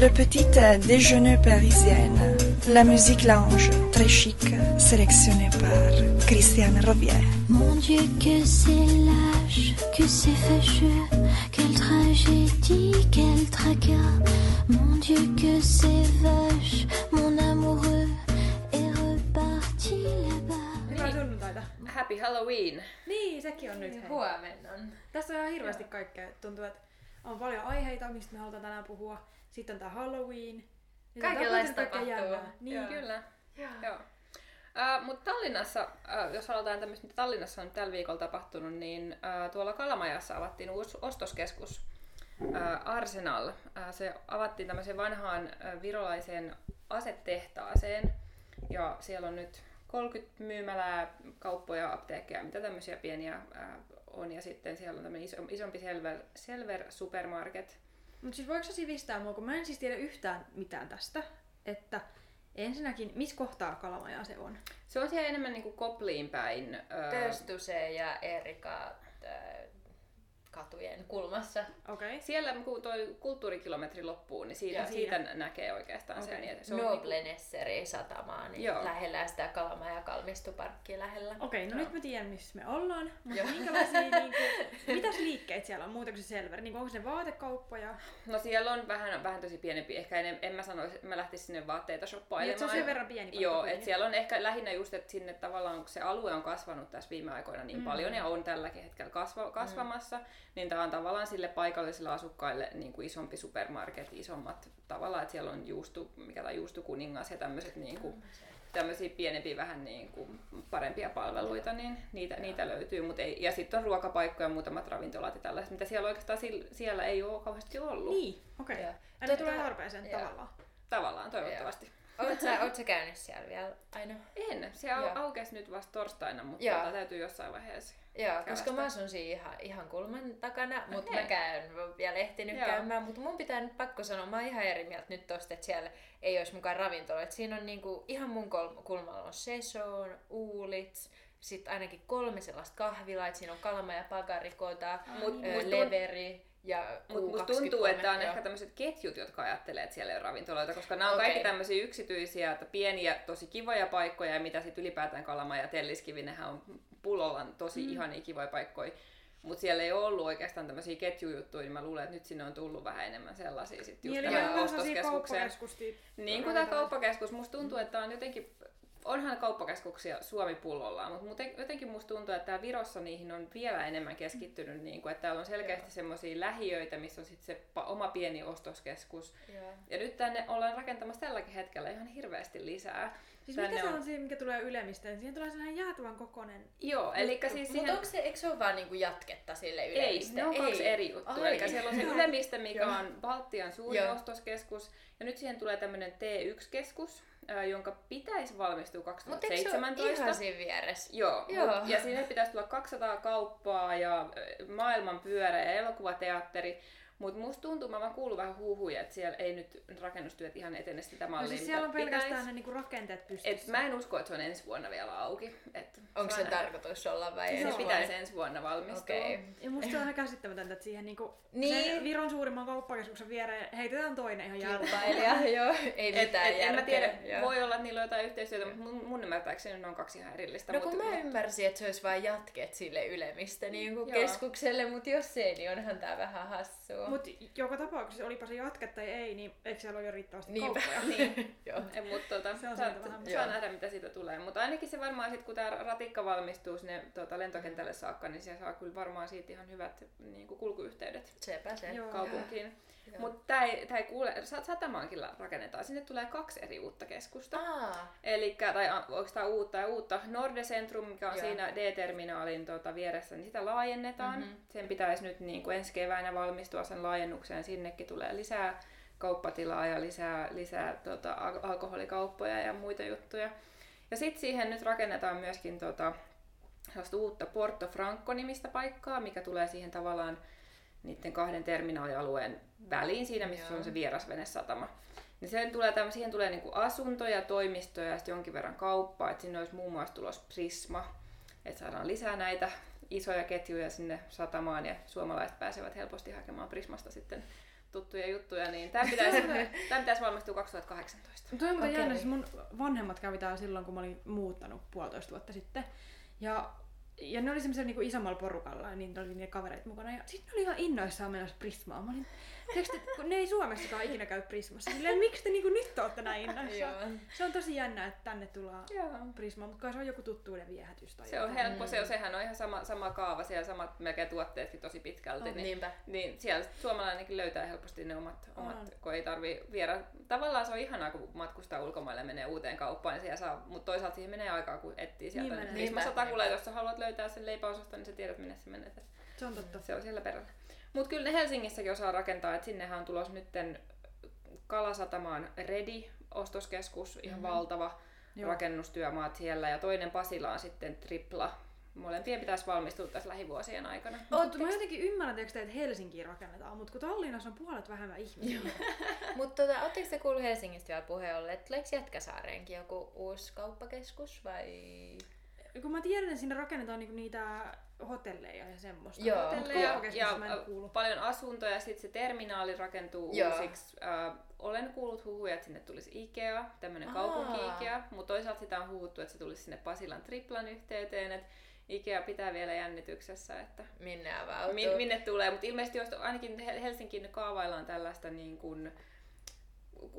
Le petit déjeuner parisienne. La musique lounge, très chic, sélectionnée par Christiane Robier. Mon Dieu, que c'est lâche, que c'est fâcheux, quelle tragédie, quel tracas. Mon Dieu, que c'est vache, mon amoureux est reparti là-bas. Happy Halloween! Niin, sekin on nyt. Huomenna. Tässä on ihan hirveästi kaikkea. Tuntuu, että on paljon aiheita, mistä me halutaan tänään puhua. Sitten on tää Halloween. Kaikenlaista tapahtuu. jännää. Niin. Joo. Kyllä. Joo. Uh, Mutta Tallinnassa, uh, jos aloitetaan tämmöistä, mitä Tallinnassa on tällä viikolla tapahtunut, niin uh, tuolla Kalamajassa avattiin uusi ostoskeskus uh, Arsenal. Uh, se avattiin tämmöiseen vanhaan uh, virolaiseen asetehtaaseen. Ja siellä on nyt 30 myymälää, kauppoja, apteekkeja, mitä tämmöisiä pieniä uh, on. Ja sitten siellä on tämmöinen iso, isompi Selver, Selver Supermarket. Mutta siis voiko sä sivistää mua, kun mä en siis tiedä yhtään mitään tästä, että ensinnäkin, missä kohtaa Kalamaja se on? Se on siellä enemmän niin kuin Kopliin päin. uh, Töstuse ja Erika katujen kulmassa. Okay. Siellä kun toi kulttuurikilometri loppuu, niin siitä, Joo. siitä näkee oikeastaan sen. Okei. että Se on niinku- Noble Nesseri satamaa, niin Joo. lähellä sitä Kalama ja Kalmistuparkkia lähellä. Okei, no nyt mä tiedän, missä me ollaan. Mutta minkälaisia, niinku, mitäs liikkeitä siellä on, muuta kuin se Selver? Niinku, onko se vaatekauppoja? No siellä on vähän, vähän tosi pienempi. Ehkä en, en mä sanoisi, että mä lähtisin sinne vaatteita Niin, shoppailemaan. että se on sen verran pieni Joo, että siellä on ehkä lähinnä just, että sinne tavallaan kun se alue on kasvanut tässä viime aikoina niin mm. paljon ja on tälläkin hetkellä kasva, kasvamassa, mm. Niin tämä on tavallaan sille paikallisille asukkaille niin kuin isompi supermarket, isommat tavallaan, että siellä on juustu, mikä tai juustukuningas ja tämmöiset niin kuin, tämmöisiä pienempiä vähän niin kuin parempia palveluita, niin niitä, niitä löytyy. Mut ei, ja sitten on ruokapaikkoja, muutamat ravintolat ja tällaiset, mitä siellä oikeastaan siellä ei ole kauheasti ollut. Niin, okei. Okay. Eli Tota- tulee tarpeeseen joo. tavallaan. Tavallaan, toivottavasti. Oot sä, oot sä käynyt siellä vielä aina? En, se au- aukesi nyt vasta torstaina, mutta Joo. tota, täytyy jossain vaiheessa. Joo, koska Kävästä. mä asun siinä ihan, ihan kulman takana, mutta mä käyn, vielä ehtinyt Joo. käymään, mutta mun pitää nyt pakko sanoa, mä oon ihan eri mieltä nyt tosta, että siellä ei olisi mukaan ravintola. Et siinä on niinku, ihan mun kol- kulmalla on Saison, Uulits, sitten ainakin kolme sellaista kahvilaa, että siinä on Kalma ja Pagarikota, Mut- ö, mut tunt- Leveri ja Mutta musta Q23. tuntuu, että on joo. ehkä tämmöiset ketjut, jotka ajattelee, että siellä ei ole ravintoloita, koska nämä on Okei. kaikki tämmöisiä yksityisiä, että pieniä, tosi kivoja paikkoja, ja mitä sitten ylipäätään Kalama ja Telliskivi, nehän on pulollaan tosi mm. ihania kivoja paikkoja. Mutta siellä ei ollut oikeastaan tämmöisiä ketjujuttuja, niin mä luulen, että nyt sinne on tullut vähän enemmän sellaisia sitten just Niin, tähän ostoskeskukseen. Niin kuin tämä kauppakeskus, musta tuntuu, että tää on jotenkin, onhan kauppakeskuksia Suomi pullollaan, mutta jotenkin musta tuntuu, että täällä Virossa niihin on vielä enemmän keskittynyt, niin kuin, että täällä on selkeästi semmoisia lähiöitä, missä on sitten se oma pieni ostoskeskus. Joo. Ja nyt tänne ollaan rakentamassa tälläkin hetkellä ihan hirveästi lisää. Siis Tänne mikä se on siinä, mikä tulee ylemmistä? Siihen tulee sellainen jäätävän kokoinen. Joo, eli siis Mutta siihen... onko se, eikö se ole vaan niinku jatketta sille Ei, yleistä? ne on kaksi eri juttua. Eli siellä on se Ylemiste, mikä on Baltian suurin Joo. ostoskeskus. Ja nyt siihen tulee tämmöinen T1-keskus, ää, jonka pitäisi valmistua Mutta eikö se ole 2017. ihan siinä vieressä? Joo, Joo. Mut, ja sinne pitäisi tulla 200 kauppaa ja maailman pyörä ja elokuvateatteri. Mutta musta tuntuu, mä vaan kuulun vähän huhuja, että siellä ei nyt rakennustyöt ihan etene sitä No mallia, siis mitä siellä on pelkästään pitäis. ne niinku rakenteet Et pystyssä. mä en usko, että se on ensi vuonna vielä auki. Et Onko se tarkoitus olla vai Se ensi pitäisi vuonna? ensi vuonna valmistua. Okei. Ja musta se on ihan käsittämätöntä, että siihen niinku Niin. se Viron suurimman kauppakeskuksen viereen heitetään toinen ihan jäätävän. Kilpailija, joo. Ei Et, mitään et, en mä järkeä. tiedä, joo. voi olla, että niillä on jotain yhteistyötä, mutta mun, mun ymmärtääkseni ne on kaksi ihan erillistä. No mut- kun mä mut- ymmärsin, että se olisi vain jatket sille ylemmistä niin keskukselle, mutta jos ei, niin onhan tää vähän hassua. Mut joka tapauksessa, olipa se jatke tai ei, niin eikö siellä ole jo riittävästi Niinpä. kauppoja? Niin. Joo. Mutta tota, Se on saa, vähän- saa nähdä, mitä siitä tulee. Mutta ainakin se varmaan sit, kun tämä ratikka valmistuu sinne tota, lentokentälle saakka, niin se saa kyllä varmaan siitä ihan hyvät niin kuin kulkuyhteydet Sepä se. Joo. kaupunkiin. Joo. Mutta tämä ei, tää ei kuule, Sat- Satamaankin rakennetaan. Sinne tulee kaksi eri uutta keskusta. Elikkä, tai oikeastaan uutta ja uutta. Nordecentrum, mikä on Joo. siinä D-terminaalin tota, vieressä, niin sitä laajennetaan. Mhm. Sen pitäisi nyt niin kuin ensi keväänä valmistua sen laajennukseen. Sinnekin tulee lisää kauppatilaa ja lisää, lisää tota, al- alkoholikauppoja ja muita juttuja. Ja sitten siihen nyt rakennetaan myöskin tota, sellaista uutta Porto Franco-nimistä paikkaa, mikä tulee siihen tavallaan niiden kahden terminaalialueen väliin, siinä missä Joo. on se vierasvenesatama. Niin tulee, tämmö, siihen tulee niinku asuntoja, toimistoja ja sitten jonkin verran kauppaa. Et sinne olisi muun muassa tulos Prisma, että saadaan lisää näitä isoja ketjuja sinne satamaan ja suomalaiset pääsevät helposti hakemaan Prismasta sitten tuttuja juttuja, niin tämä pitäisi, tämä pitäisi valmistua 2018. Toi on Okei. jännä, siis mun vanhemmat kävi täällä silloin, kun mä olin muuttanut puolitoista vuotta sitten. Ja, ja ne oli semmoisella niinku isommalla porukalla, niin oli ne kavereita mukana. Ja sitten ne oli ihan innoissaan menossa Prismaan. Mä olin, tiedätkö, te, kun ne ei Suomessakaan ikinä käy Prismassa. Silleen, miksi te niinku nyt ootte näin innoissaan? Joo. Se on tosi jännä, että tänne tullaan Joo. Prismaan, mutta kai se on joku tuttuuden viehätys tai Se on jotain. helppo, se on, sehän on ihan sama, sama kaava, siellä samat melkein tuotteetkin tosi pitkälti. Oh, niin, niinpä. niin siellä suomalainenkin löytää helposti ne omat, On. omat kun ei tarvi viedä. Tavallaan se on ihanaa, kun matkustaa ulkomaille ja menee uuteen kauppaan, niin siellä saa, mutta toisaalta siihen menee aikaa, kun etsii sieltä. Niin Niin. Prismassa takulla, jos sä haluat löytää sen leipäosasta, niin sä tiedät, minne se menee. Se on totta. Se on siellä perällä. Mutta kyllä ne Helsingissäkin osaa rakentaa, että sinnehän on tulossa nytten Kalasatamaan Redi, ostoskeskus, ihan mm-hmm. valtava Joo. rakennustyömaat siellä, ja toinen Pasila on sitten Tripla. Molempien pitäisi valmistua tässä lähivuosien aikana. Mutta mä jotenkin ymmärrän, että Helsinkiin rakennetaan, mutta kun Tallinnassa on puolet vähemmän ihmisiä. Mutta tota, ootteko te kuullut Helsingistä vielä puheen ollen, että tuleeko Jätkäsaareenkin joku uusi kauppakeskus vai? Kun mä tiedän, että siinä rakennetaan niinku niitä hotelleja ja semmoista. Joo. Hotelleja Ja, ja, mä en kuulu. paljon asuntoja, sitten se terminaali rakentuu Joo. uusiksi. Äh, olen kuullut huhuja, että sinne tulisi Ikea, tämmöinen kaupunki-Ikea, mutta toisaalta sitä on huhuttu, että se tulisi sinne Pasilan triplan yhteyteen, että Ikea pitää vielä jännityksessä, että Minne avautuu? min, minne tulee, mutta ilmeisesti jos ainakin Hel- Helsinkiin kaavaillaan tällaista niin kuin,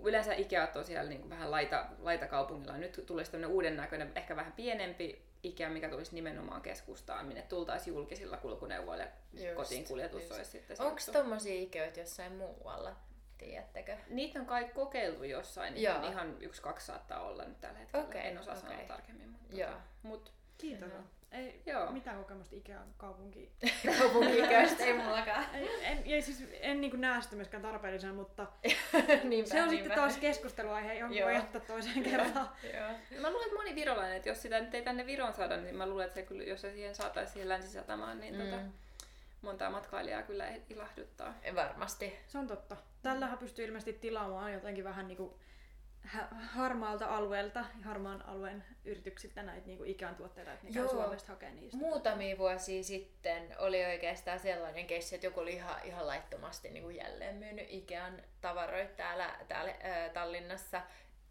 yleensä Ikeat on siellä niin kuin vähän laita, laitakaupungilla. Nyt tulisi tämmöinen uuden näköinen, ehkä vähän pienempi Ikea, mikä tulisi nimenomaan keskustaan, minne tultaisiin julkisilla kulkuneuvoilla Just, kotiin kuljetus just. olisi sitten se Onko tommosia iköitä jossain muualla? Tiedättekö? Niitä on kai kokeiltu jossain, niin Joo. ihan yksi, kaksi saattaa olla nyt tällä hetkellä. Okei, en osaa okei. sanoa tarkemmin. Mutta, Joo. mut, Kiitos. Joo. Ei Joo. mitään kokemusta Ikean kaupunki. Kaupunki-iköistä ei mullakaan. Ei, en, ei siis, en niin näe sitä myöskään tarpeellisena, mutta niinpä, se on niinpä. sitten taas keskusteluaihe, jonka Joo. voi jättää toiseen kertaan. Joo. Mä luulen, että moni virolainen, että jos sitä nyt ei tänne Viroon saada, niin mä luulen, että se kyllä, jos se siihen saataisiin siihen länsisatamaan, niin mm. tota, Mm. montaa matkailijaa kyllä ilahduttaa. Varmasti. Se on totta. Tällähän pystyy ilmeisesti tilaamaan jotenkin vähän niinku hä- harmaalta alueelta, harmaan alueen yrityksiltä näitä niinku Ikean tuotteita, että ne käy Joo. Suomesta hakemaan niistä. Muutamia vuosia sitten oli oikeastaan sellainen keissi, että joku oli ihan, ihan laittomasti niin kuin jälleen myynyt Ikean tavaroita täällä, täällä ää, Tallinnassa,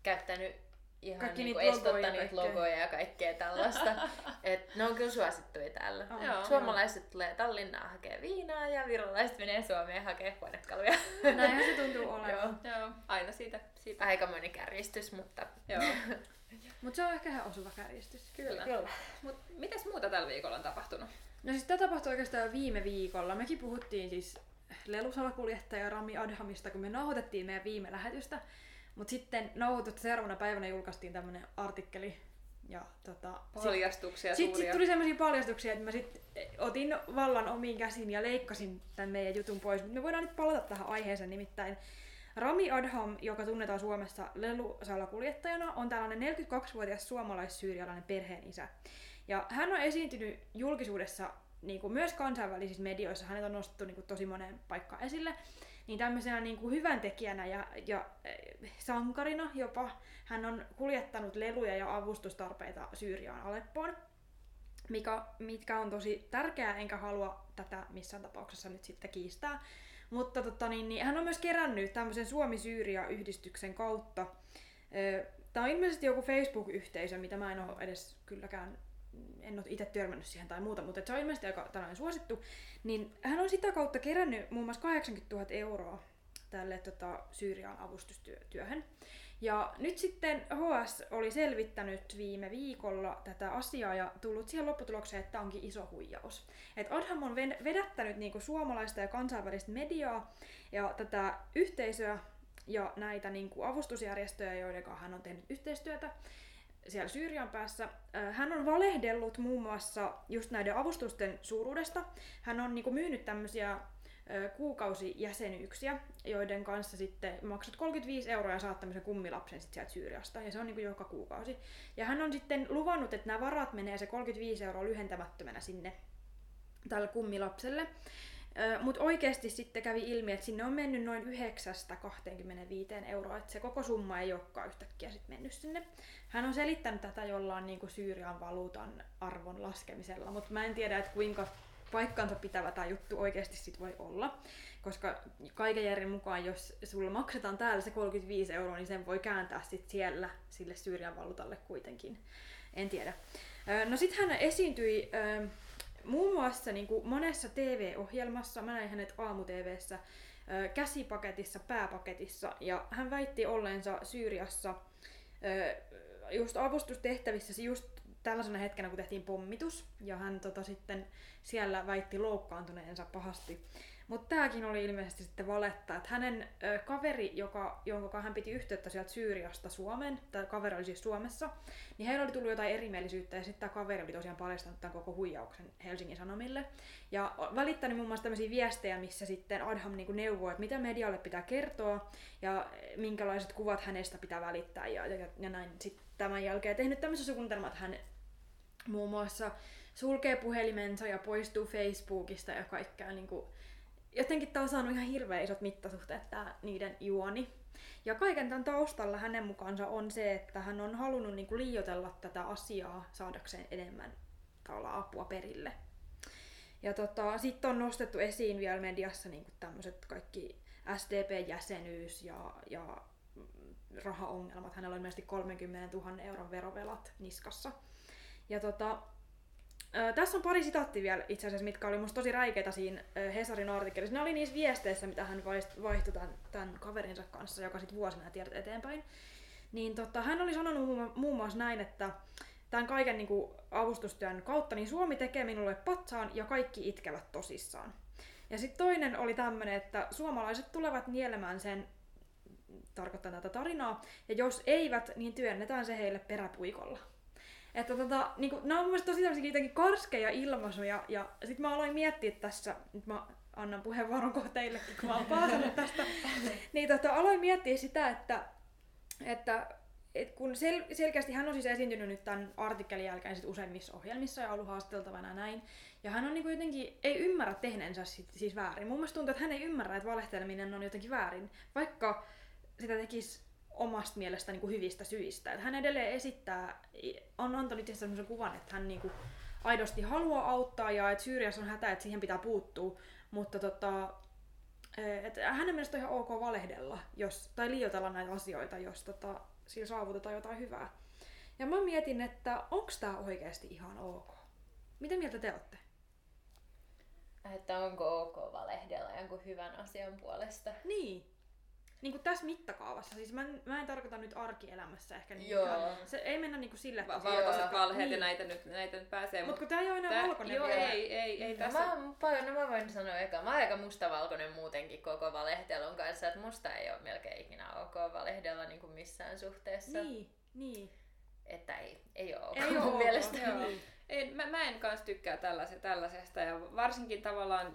käyttänyt ihan Kaikki niin niitä logoja niitä kaikkea. logoja ja kaikkea tällaista. Et ne on kyllä suosittuja täällä. On. Joo. Suomalaiset tulee Tallinnaan hakee viinaa ja virolaiset menee Suomeen hakee huonekaluja. Näinhän se tuntuu olevan. Joo. Joo, aina siitä. siitä. Aikamoinen kärjistys, mutta Joo, Mutta se on ehkä ihan osuva kärjistys. kyllä. kyllä. Mut mitäs muuta tällä viikolla on tapahtunut? No siis tämä tapahtui oikeastaan jo viime viikolla. Mekin puhuttiin siis lelusalakuljettaja Rami Adhamista, kun me nauhoitettiin meidän viime lähetystä. Mutta sitten nauhoitusta seuraavana päivänä julkaistiin tämmöinen artikkeli. Ja tota, Paljastuksia Sitten suuria. sit tuli sellaisia paljastuksia, että mä sit otin vallan omiin käsiin ja leikkasin tämän meidän jutun pois. Mutta me voidaan nyt palata tähän aiheeseen nimittäin. Rami Adham, joka tunnetaan Suomessa lelusalakuljettajana, on tällainen 42-vuotias suomalais-syyrialainen perheen isä. Ja hän on esiintynyt julkisuudessa niin kuin myös kansainvälisissä medioissa, hänet on nostettu niin kuin tosi moneen paikkaan esille, niin tämmöisenä niin kuin hyvän tekijänä ja, ja eh, sankarina jopa hän on kuljettanut leluja ja avustustarpeita Syyriaan Aleppoon, mikä, mitkä on tosi tärkeää, enkä halua tätä missään tapauksessa nyt sitten kiistää. Mutta tota, niin, niin, hän on myös kerännyt tämmöisen Suomi-Syyria-yhdistyksen kautta. Tämä on ilmeisesti joku Facebook-yhteisö, mitä mä en ole edes kylläkään en ole itse törmännyt siihen tai muuta, mutta se on ilmeisesti aika tällainen suosittu, niin hän on sitä kautta kerännyt muun muassa 80 000 euroa tälle tota, Syyrian avustustyöhön. Ja nyt sitten HS oli selvittänyt viime viikolla tätä asiaa ja tullut siihen lopputulokseen, että tämä onkin iso huijaus. Et Adham on vedättänyt niinku suomalaista ja kansainvälistä mediaa ja tätä yhteisöä ja näitä niinku avustusjärjestöjä, joiden kanssa hän on tehnyt yhteistyötä siellä Syyrian päässä. Hän on valehdellut muun muassa just näiden avustusten suuruudesta. Hän on niinku myynyt tämmöisiä kuukausijäsenyyksiä, joiden kanssa sitten maksat 35 euroa ja saat tämmöisen kummilapsen sit sieltä Syyriasta, ja se on niinku joka kuukausi. Ja hän on sitten luvannut, että nämä varat menee se 35 euroa lyhentämättömänä sinne tälle kummilapselle. Mutta oikeasti sitten kävi ilmi, että sinne on mennyt noin 9-25 euroa, että se koko summa ei olekaan yhtäkkiä sit mennyt sinne. Hän on selittänyt tätä jollain niinku Syyrian valuutan arvon laskemisella, mutta mä en tiedä, että kuinka paikkansa pitävä tämä juttu oikeasti sit voi olla. Koska kaiken järjen mukaan, jos sulla maksetaan täällä se 35 euroa, niin sen voi kääntää sit siellä sille Syyrian valuutalle kuitenkin. En tiedä. No sitten hän esiintyi muun muassa niin kuin monessa TV-ohjelmassa, mä näin hänet aamu-TVssä, käsipaketissa, pääpaketissa, ja hän väitti olleensa Syyriassa just avustustehtävissä just tällaisena hetkenä, kun tehtiin pommitus, ja hän tota, sitten siellä väitti loukkaantuneensa pahasti. Mutta tämäkin oli ilmeisesti sitten valetta, että hänen ö, kaveri, joka, jonka hän piti yhteyttä sieltä Syyriasta Suomeen, tai kaveri oli siis Suomessa, niin heillä oli tullut jotain erimielisyyttä ja sitten tämä kaveri oli tosiaan paljastanut tämän koko huijauksen Helsingin Sanomille. Ja välittänyt muun muassa tämmöisiä viestejä, missä sitten Adham niin neuvoo, että mitä medialle pitää kertoa ja minkälaiset kuvat hänestä pitää välittää ja, ja, ja näin sitten tämän jälkeen tehnyt tämmöisen suunnitelman, että hän muun muassa sulkee puhelimensa ja poistuu Facebookista ja kaikkea niin kuin, jotenkin tämä on saanut ihan hirveän isot mittasuhteet tämä niiden juoni. Ja kaiken tämän taustalla hänen mukaansa on se, että hän on halunnut niin kuin liioitella tätä asiaa saadakseen enemmän apua perille. Ja tota, sitten on nostettu esiin vielä mediassa niin tämmöiset kaikki SDP-jäsenyys ja, ja rahaongelmat. Hänellä on ilmeisesti 30 000 euron verovelat niskassa. Ja tota, Ö, tässä on pari sitaattia vielä itse asiassa, mitkä oli musta tosi räikeitä siinä ö, Hesarin artikkelissa. Ne oli niissä viesteissä, mitä hän vaihtoi tämän, tämän kaverinsa kanssa, joka sitten vuosina nämä tiedot eteenpäin. Niin tota, hän oli sanonut muun muassa näin, että tämän kaiken niin kuin, avustustyön kautta niin Suomi tekee minulle patsaan ja kaikki itkevät tosissaan. Ja sitten toinen oli tämmöinen, että suomalaiset tulevat nielemään sen, tarkoittaa tätä tarinaa, ja jos eivät, niin työnnetään se heille peräpuikolla. Että tota, niinku, nämä on mun tosi jotenkin karskeja ilmaisuja, ja sit mä aloin miettiä tässä, nyt mä annan puheenvuoron kohta teillekin, kun mä oon paasannut tästä, niin tota, aloin miettiä sitä, että, että et kun sel- selkeästi hän on siis esiintynyt nyt tämän artikkelin jälkeen sit useimmissa ohjelmissa ja ollut haasteltavana ja näin. Ja hän on niinku jotenkin, ei ymmärrä tehneensä sit, siis väärin. Mun mielestä tuntuu, että hän ei ymmärrä, että valehteleminen on jotenkin väärin, vaikka sitä tekisi omasta mielestä niin kuin hyvistä syistä. Että hän edelleen esittää, on antanut itse sellaisen kuvan, että hän niin kuin aidosti haluaa auttaa ja että Syyriassa on hätä, että siihen pitää puuttua, mutta tota, että hänen mielestä on ihan ok valehdella jos, tai liioitella näitä asioita, jos tota, sillä saavutetaan jotain hyvää. Ja mä mietin, että onko tämä oikeasti ihan ok? Mitä mieltä te olette? Että onko ok valehdella jonkun hyvän asian puolesta. Niin. Niin kuin tässä mittakaavassa. Siis mä, en- mä en tarkoita nyt arkielämässä ehkä niin. Joo. Se ei mennä niinku sillä, että... Va- valkoiset valheet ja Niin. näitä nyt, näitä nyt pääsee. Mutta kun tää ei ole enää tää- valkoinen Joo, vielä. ei, ei, ei No tässä. mä, oon paljon, no mä voin sanoa eka, mä oon aika mustavalkoinen muutenkin koko valehtelun kanssa, että musta ei ole melkein ikinä ok valehdella niin kuin missään suhteessa. Niin, niin. Että ei, ei ole ok Ei mun ok, mielestä. joo. Niin. Ei, mä, mä en kanssa tykkää tällaise, tällaisesta ja varsinkin tavallaan,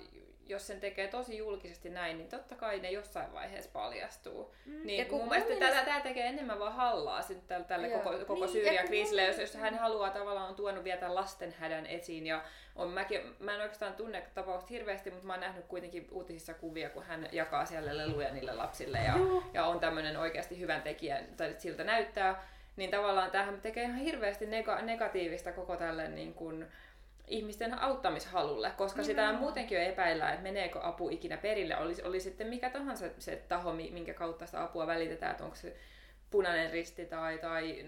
jos sen tekee tosi julkisesti näin, niin totta kai ne jossain vaiheessa paljastuu. Mm. Ja Niin kun mun mielestä mielestä- tämä, tämä tekee enemmän vaan hallaa tälle, tälle Joo. koko, koko Niin, ja Syyrian kriisille, jos, jos hän haluaa tavallaan on tuonut vielä tämän lasten hädän esiin ja on, mäkin, mä en oikeastaan tunne tapausta hirveästi, mutta mä oon nähnyt kuitenkin uutisissa kuvia, kun hän jakaa siellä leluja niille lapsille ja, Joo. ja on tämmöinen oikeasti hyvän tekijä, tai siltä näyttää, niin tavallaan tämähän tekee ihan hirveästi nega- negatiivista koko tälle niin kuin, ihmisten auttamishalulle, koska sitä Nimenomaan. muutenkin jo epäillään, että meneekö apu ikinä perille, oli, oli sitten mikä tahansa se taho, mi- minkä kautta sitä apua välitetään, että onko se punainen risti tai, tai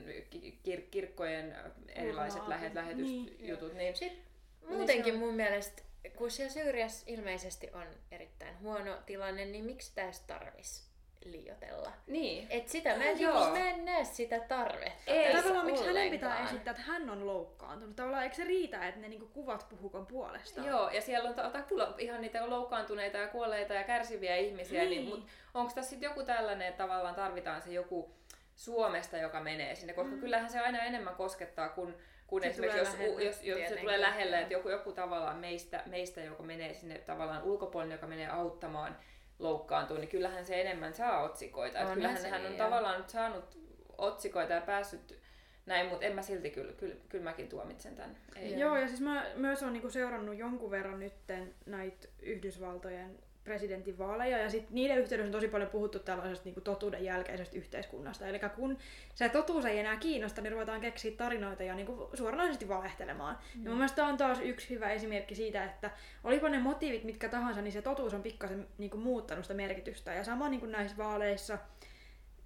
kir- kirkkojen erilaiset lähet, lähetysjutut, niin, Sitten Niin muutenkin se on- mun mielestä, kun siellä Syyriassa ilmeisesti on erittäin huono tilanne, niin miksi sitä edes tarvis liioitella? niin. Et sitä mä en, Joo. mä en näe sitä tarvetta Ei, Tavallaan miksi hänen pitää esittää, että hän on loukkaantunut? Tavallaan eikö se riitä, että ne niinku kuvat puhukon puolesta? Joo, ja siellä on ta- takulla ihan niitä loukkaantuneita ja kuolleita ja kärsiviä ihmisiä, niin. Niin. mutta onko tässä sitten joku tällainen, että tavallaan tarvitaan se joku Suomesta, joka menee sinne, koska mm. kyllähän se aina enemmän koskettaa kuin, kun Se esimerkiksi jos, tulee u- jos, jos se tulee lähelle, että joku, joku tavallaan meistä, meistä, joka menee sinne tavallaan ulkopuolinen, joka menee auttamaan loukkaantuu, niin kyllähän se enemmän saa otsikoita. Että Onhan kyllähän hän on tavallaan nyt saanut otsikoita ja päässyt näin, mutta en mä silti kyllä, kyllä, kyllä mäkin tuomitsen tämän. Ei. Joo, ja siis mä myös olen niinku seurannut jonkun verran nytten näitä Yhdysvaltojen presidentinvaaleja ja sitten niiden yhteydessä on tosi paljon puhuttu tällaisesta niin totuuden jälkeisestä yhteiskunnasta. Eli kun se totuus ei enää kiinnosta, niin ruvetaan keksiä tarinoita ja niin kuin suoranaisesti valehtelemaan. Mm. Ja mun mielestä tämä on taas yksi hyvä esimerkki siitä, että olipa ne motiivit mitkä tahansa, niin se totuus on pikkasen niin kuin muuttanut sitä merkitystä. Ja sama niin kuin näissä vaaleissa,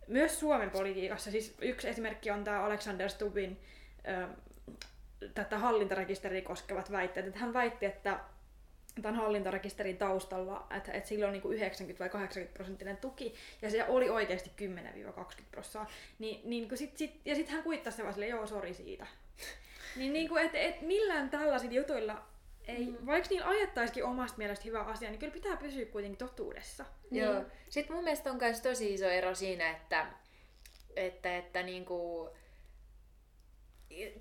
myös Suomen politiikassa, siis yksi esimerkki on tämä Alexander Stubbin ö, tätä hallintarekisteriä koskevat väitteet. Että hän väitti, että tämän hallintarekisterin taustalla, että, että sillä on niin kuin 90 vai 80 prosenttinen tuki, ja se oli oikeasti 10-20 prosenttia. Niin, niin kuin sit, sit, ja sitten hän kuittasi se vaan silleen, joo, sori siitä. niin, niin kuin, et, et millään tällaisilla jutuilla ei, mm. vaikka niillä ajettaisikin omasta mielestä hyvä asia, niin kyllä pitää pysyä kuitenkin totuudessa. Joo. Niin. Sitten mun mielestä on myös tosi iso ero siinä, että, että, että niinku,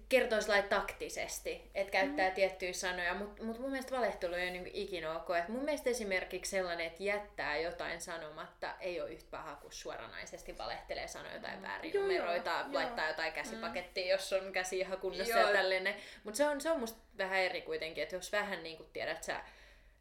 kertoisi lai taktisesti, että käyttää mm. tiettyjä sanoja, mutta mut mun mielestä valehtelu ei ole niin ikinä ok. Et mun mielestä esimerkiksi sellainen, että jättää jotain sanomatta, ei ole yhtä paha kuin suoranaisesti valehtelee, sanoo jotain mm. väärin joo, numeroita, joo, laittaa joo. jotain käsipakettia, mm. jos on käsi ihan kunnossa joo. ja tällainen. Mutta se on, se on musta vähän eri kuitenkin, että jos vähän niin kuin tiedät sä,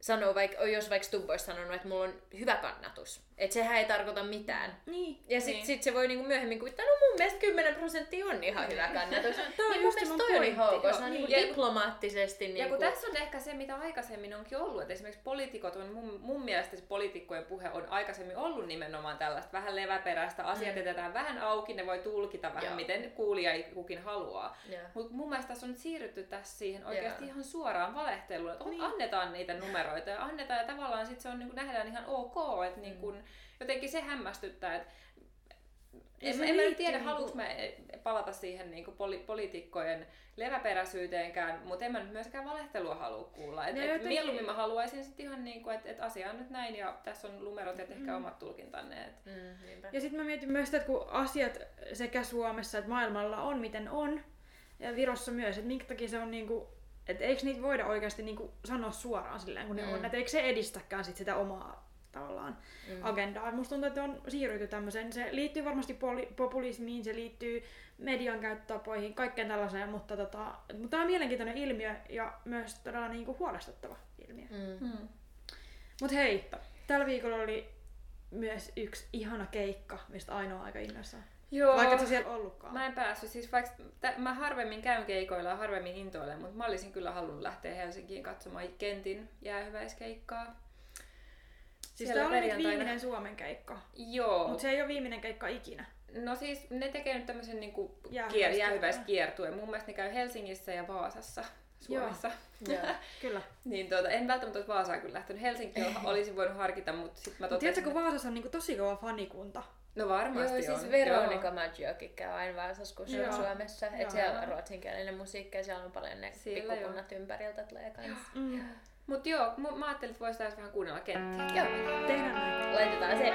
sanoo, vaikka, jos vaikka Stubb olisi sanonut, että mulla on hyvä kannatus. Että sehän ei tarkoita mitään. Niin. Ja sitten niin. sit se voi niinku myöhemmin kuvittaa, no mun mielestä 10 prosenttia on ihan hyvä kannatus. Tämä niin mun mielestä toi on ihan ok. Se on niinku ja, diplomaattisesti. Niinku... Ja kun tässä on ehkä se, mitä aikaisemmin onkin ollut, että esimerkiksi poliitikot on, mun, mun mielestä se poliitikkojen puhe on aikaisemmin ollut nimenomaan tällaista vähän leväperäistä. Asiat mm. jätetään vähän auki, ne voi tulkita vähän Joo. miten kuulija kukin haluaa. Mutta mun mielestä tässä on nyt siirrytty tässä siihen oikeasti Joo. ihan suoraan valehteluun, että niin. annetaan niitä numeroita ja annetaan ja tavallaan sitten se on, niin kuin nähdään ihan ok, että niin kuin, jotenkin se hämmästyttää, että en, en mä tiedä, niinku... haluanko mä palata siihen niin kuin poli- poliitikkojen leväperäisyyteenkään, mutta en mä nyt myöskään valehtelua halua kuulla. Et, et jotenkin... Mieluummin mä haluaisin sitten ihan niin kuin, että et asia on nyt näin ja tässä on numerot ja tehkää mm. omat tulkintanne. Et... Mm, ja sitten mä mietin myös että kun asiat sekä Suomessa että maailmalla on miten on, ja Virossa myös, että minkä takia se on niin kuin, että eikö niitä voida oikeasti niin kuin sanoa suoraan silleen kun ne mm. on, että eikö se edistäkään sit sitä omaa tavallaan mm. agendaa. Musta tuntuu, että on siirrytty tämmöiseen. Se liittyy varmasti poli- populismiin, se liittyy median käyttötapoihin, kaikkeen tällaiseen, mutta, tota, mutta tämä on mielenkiintoinen ilmiö ja myös todella niin kuin huolestuttava ilmiö. Mm. Mm. Mutta hei, tällä viikolla oli myös yksi ihana keikka, mistä ainoa aika innoissaan. Joo. Vaikka et siellä ollutkaan. Mä en päässyt. Siis vaikka t- mä harvemmin käyn keikoilla ja harvemmin intoilen, mutta mä olisin kyllä halunnut lähteä Helsinkiin katsomaan Kentin jäähyväiskeikkaa. Siis tämä oli nyt viimeinen Suomen keikka. Joo. Mutta se ei ole viimeinen keikka ikinä. No siis ne tekee nyt tämmöisen niinku kier- jäähyväiskiertueen. Mun mielestä ne käy Helsingissä ja Vaasassa. Suomessa. Joo, kyllä. niin tuota, en välttämättä olisi Vaasaan kyllä lähtenyt. Helsinki olisin voinut harkita, mutta sitten mä totesin... Tiedätkö, kun Vaasassa on niinku tosi kova fanikunta. No varmasti Joo, siis on. Veronika Maggiokin käy aina Vaasassa, kun se on Suomessa. Että siellä on ruotsinkielinen musiikki ja siellä on paljon ne Sillä pikkukunnat joo. ympäriltä tulee kanssa. Mm. Mut joo, mä ajattelin, että voisi vähän kuunnella kenttiä. Joo, tehdään näin. Laitetaan se.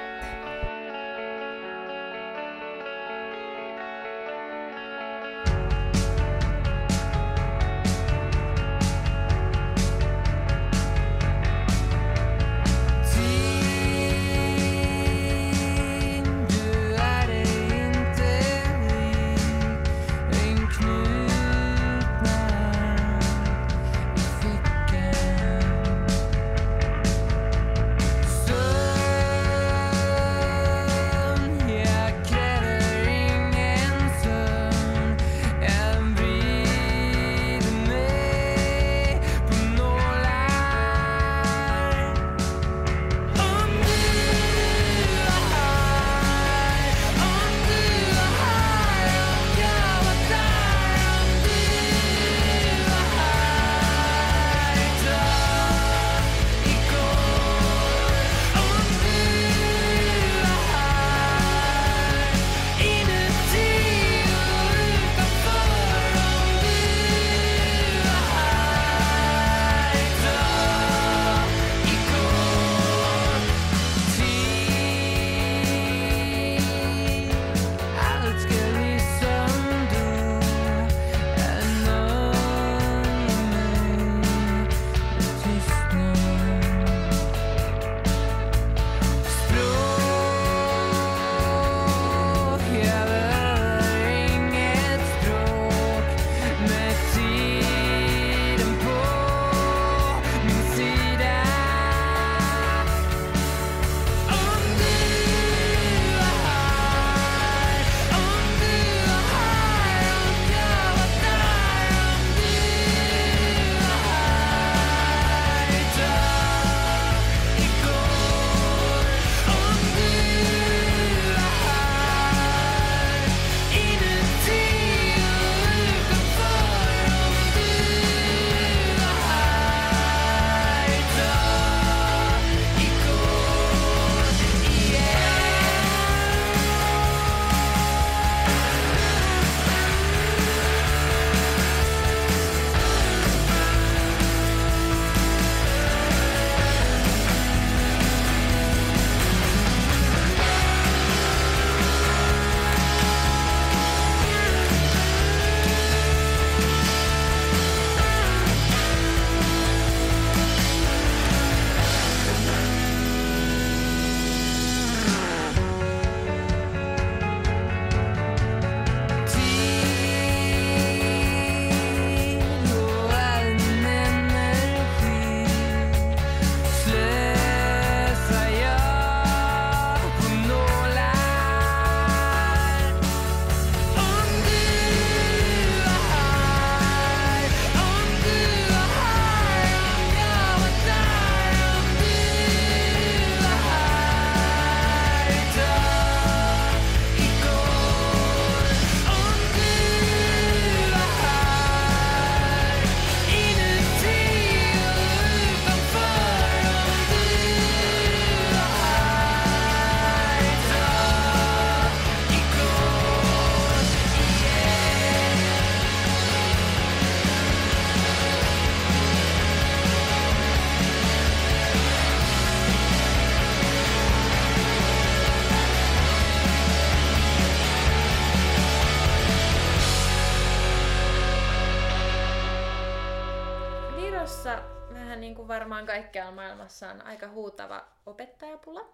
Kuin varmaan kaikkialla maailmassa on aika huutava opettajapula.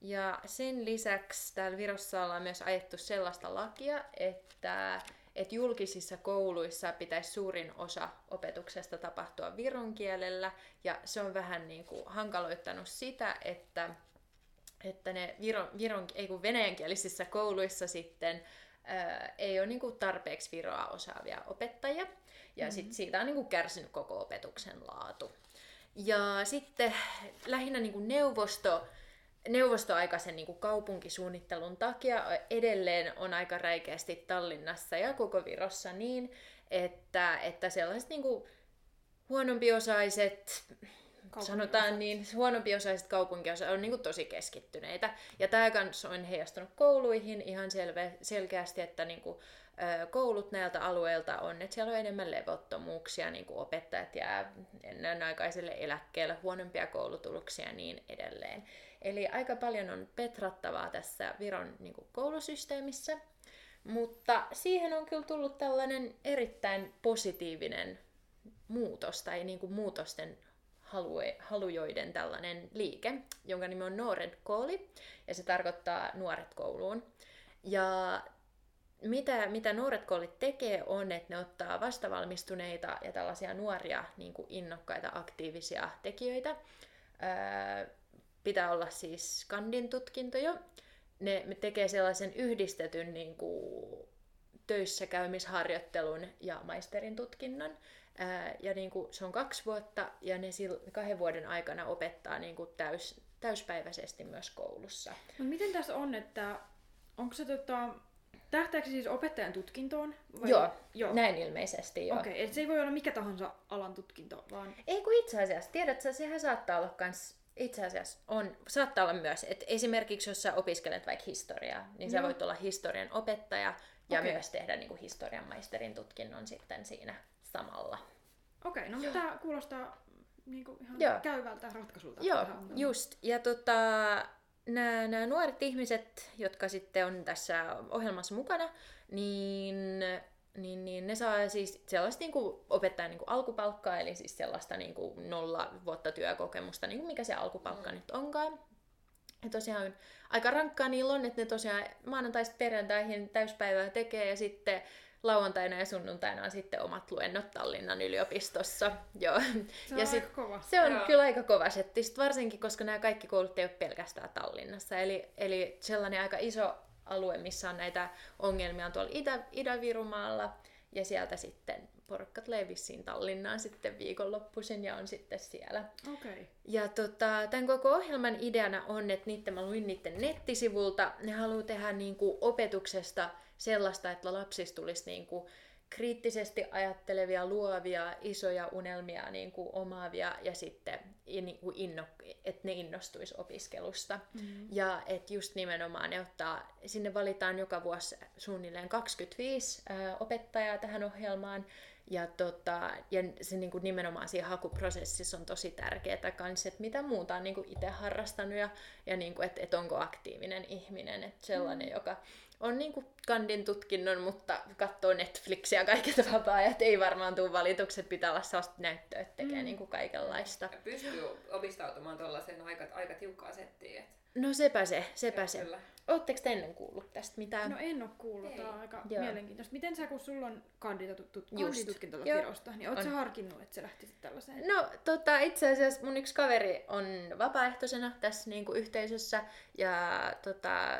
Ja sen lisäksi täällä Virossa ollaan myös ajettu sellaista lakia, että, että julkisissa kouluissa pitäisi suurin osa opetuksesta tapahtua viron kielellä. Ja se on vähän niin kuin hankaloittanut sitä, että, että ne viron, viron, ei kun venäjänkielisissä kouluissa sitten ää, ei ole niin kuin tarpeeksi viroa osaavia opettajia. Ja mm-hmm. sit siitä on niin kuin kärsinyt koko opetuksen laatu. Ja sitten lähinnä niin kuin neuvosto, neuvostoaikaisen niin kuin kaupunkisuunnittelun takia edelleen on aika räikeästi Tallinnassa ja koko Virossa niin, että, että sellaiset niin kuin huonompiosaiset, sanotaan niin, huonompiosaiset kaupunkiosat on niin kuin tosi keskittyneitä. Ja tämä on heijastunut kouluihin ihan selve, selkeästi, että niin kuin, koulut näiltä alueilta on, että siellä on enemmän levottomuuksia, niin kuin opettajat jää ennenaikaiselle eläkkeelle, huonompia koulutuloksia ja niin edelleen. Eli aika paljon on petrattavaa tässä Viron niin kuin koulusysteemissä, mutta siihen on kyllä tullut tällainen erittäin positiivinen muutos tai niin kuin muutosten halujoiden tällainen liike, jonka nimi on Noored Kooli, ja se tarkoittaa nuoret kouluun. Ja mitä, mitä nuoret koolit tekee on, että ne ottaa vastavalmistuneita ja tällaisia nuoria niin kuin innokkaita, aktiivisia tekijöitä. Ää, pitää olla siis kandin tutkinto jo. Ne tekee sellaisen yhdistetyn niin kuin, töissä käymisharjoittelun ja maisterin tutkinnon. Ää, ja niin kuin, se on kaksi vuotta ja ne sil, kahden vuoden aikana opettaa niin kuin, täys, täyspäiväisesti myös koulussa. No, miten tässä on, että onko se tota, Tähtääkö siis opettajan tutkintoon? Vai? Joo, joo, näin ilmeisesti joo. Okei, okay, se ei voi olla mikä tahansa alan tutkinto, vaan... Ei kun itse asiassa, tiedätkö, sehän saattaa olla kans, itse asiassa on, saattaa olla myös, että esimerkiksi jos sä opiskelet vaikka historiaa, niin joo. sä voit olla historian opettaja ja okay. myös tehdä niin kuin historian maisterin tutkinnon sitten siinä samalla. Okei, okay, no tämä kuulostaa niin kuin ihan Joo. käyvältä ratkaisulta. Joo, just. Ja tota, nämä, nämä nuoret ihmiset, jotka sitten on tässä ohjelmassa mukana, niin, niin, niin ne saa siis sellaista niin kuin opettajan niin kuin alkupalkkaa, eli siis sellaista niin kuin nolla vuotta työkokemusta, niin kuin mikä se alkupalkka mm. nyt onkaan. Ja tosiaan aika rankkaa niillä on, että ne tosiaan maanantaista perjantaihin täyspäivää tekee ja sitten lauantaina ja sunnuntaina on sitten omat luennot Tallinnan yliopistossa. Joo. Se on ja sit, kova. Se on Joo. kyllä aika kova setti, sit varsinkin koska nämä kaikki koulut ei ole pelkästään Tallinnassa. Eli, eli sellainen aika iso alue, missä on näitä ongelmia on tuolla Itä, Itä-Virumaalla ja sieltä sitten porukka tulee vissiin Tallinnaan sitten viikonloppuisin ja on sitten siellä. Okay. Ja tota, tämän koko ohjelman ideana on, että niiden, mä luin niiden nettisivulta, ne haluaa tehdä niin kuin opetuksesta sellaista, että lapsista tulisi niin kuin kriittisesti ajattelevia, luovia, isoja unelmia niin kuin omaavia ja sitten niin kuin inno, että ne innostuisi opiskelusta. Mm-hmm. Ja että just nimenomaan ne ottaa, sinne valitaan joka vuosi suunnilleen 25 ää, opettajaa tähän ohjelmaan ja, tota, ja se niin kuin nimenomaan siinä hakuprosessissa on tosi tärkeää kanssa, että mitä muuta on niin kuin itse harrastanut ja, ja niin kuin, että, että onko aktiivinen ihminen. Että sellainen, mm. joka on niin kuin kandin tutkinnon, mutta katsoo Netflixiä kaiket vapaa-ajat, ei varmaan tule valitukset, pitää olla sellaista näyttöä, että tekee mm. niin kuin kaikenlaista. Ja pystyy omistautumaan tuollaiseen aika, aika tiukkaan settiin. Että... No sepä se, sepä se. Oletteko te ennen kuullut tästä mitään? No en ole kuullut, tämä on aika Joo. mielenkiintoista. Miten sä, kun sulla on kanditutkinto Virosta, niin ootko harkinnut, että se lähtisi tällaiseen? No tota, itse asiassa mun yksi kaveri on vapaaehtoisena tässä niin kuin yhteisössä ja tota,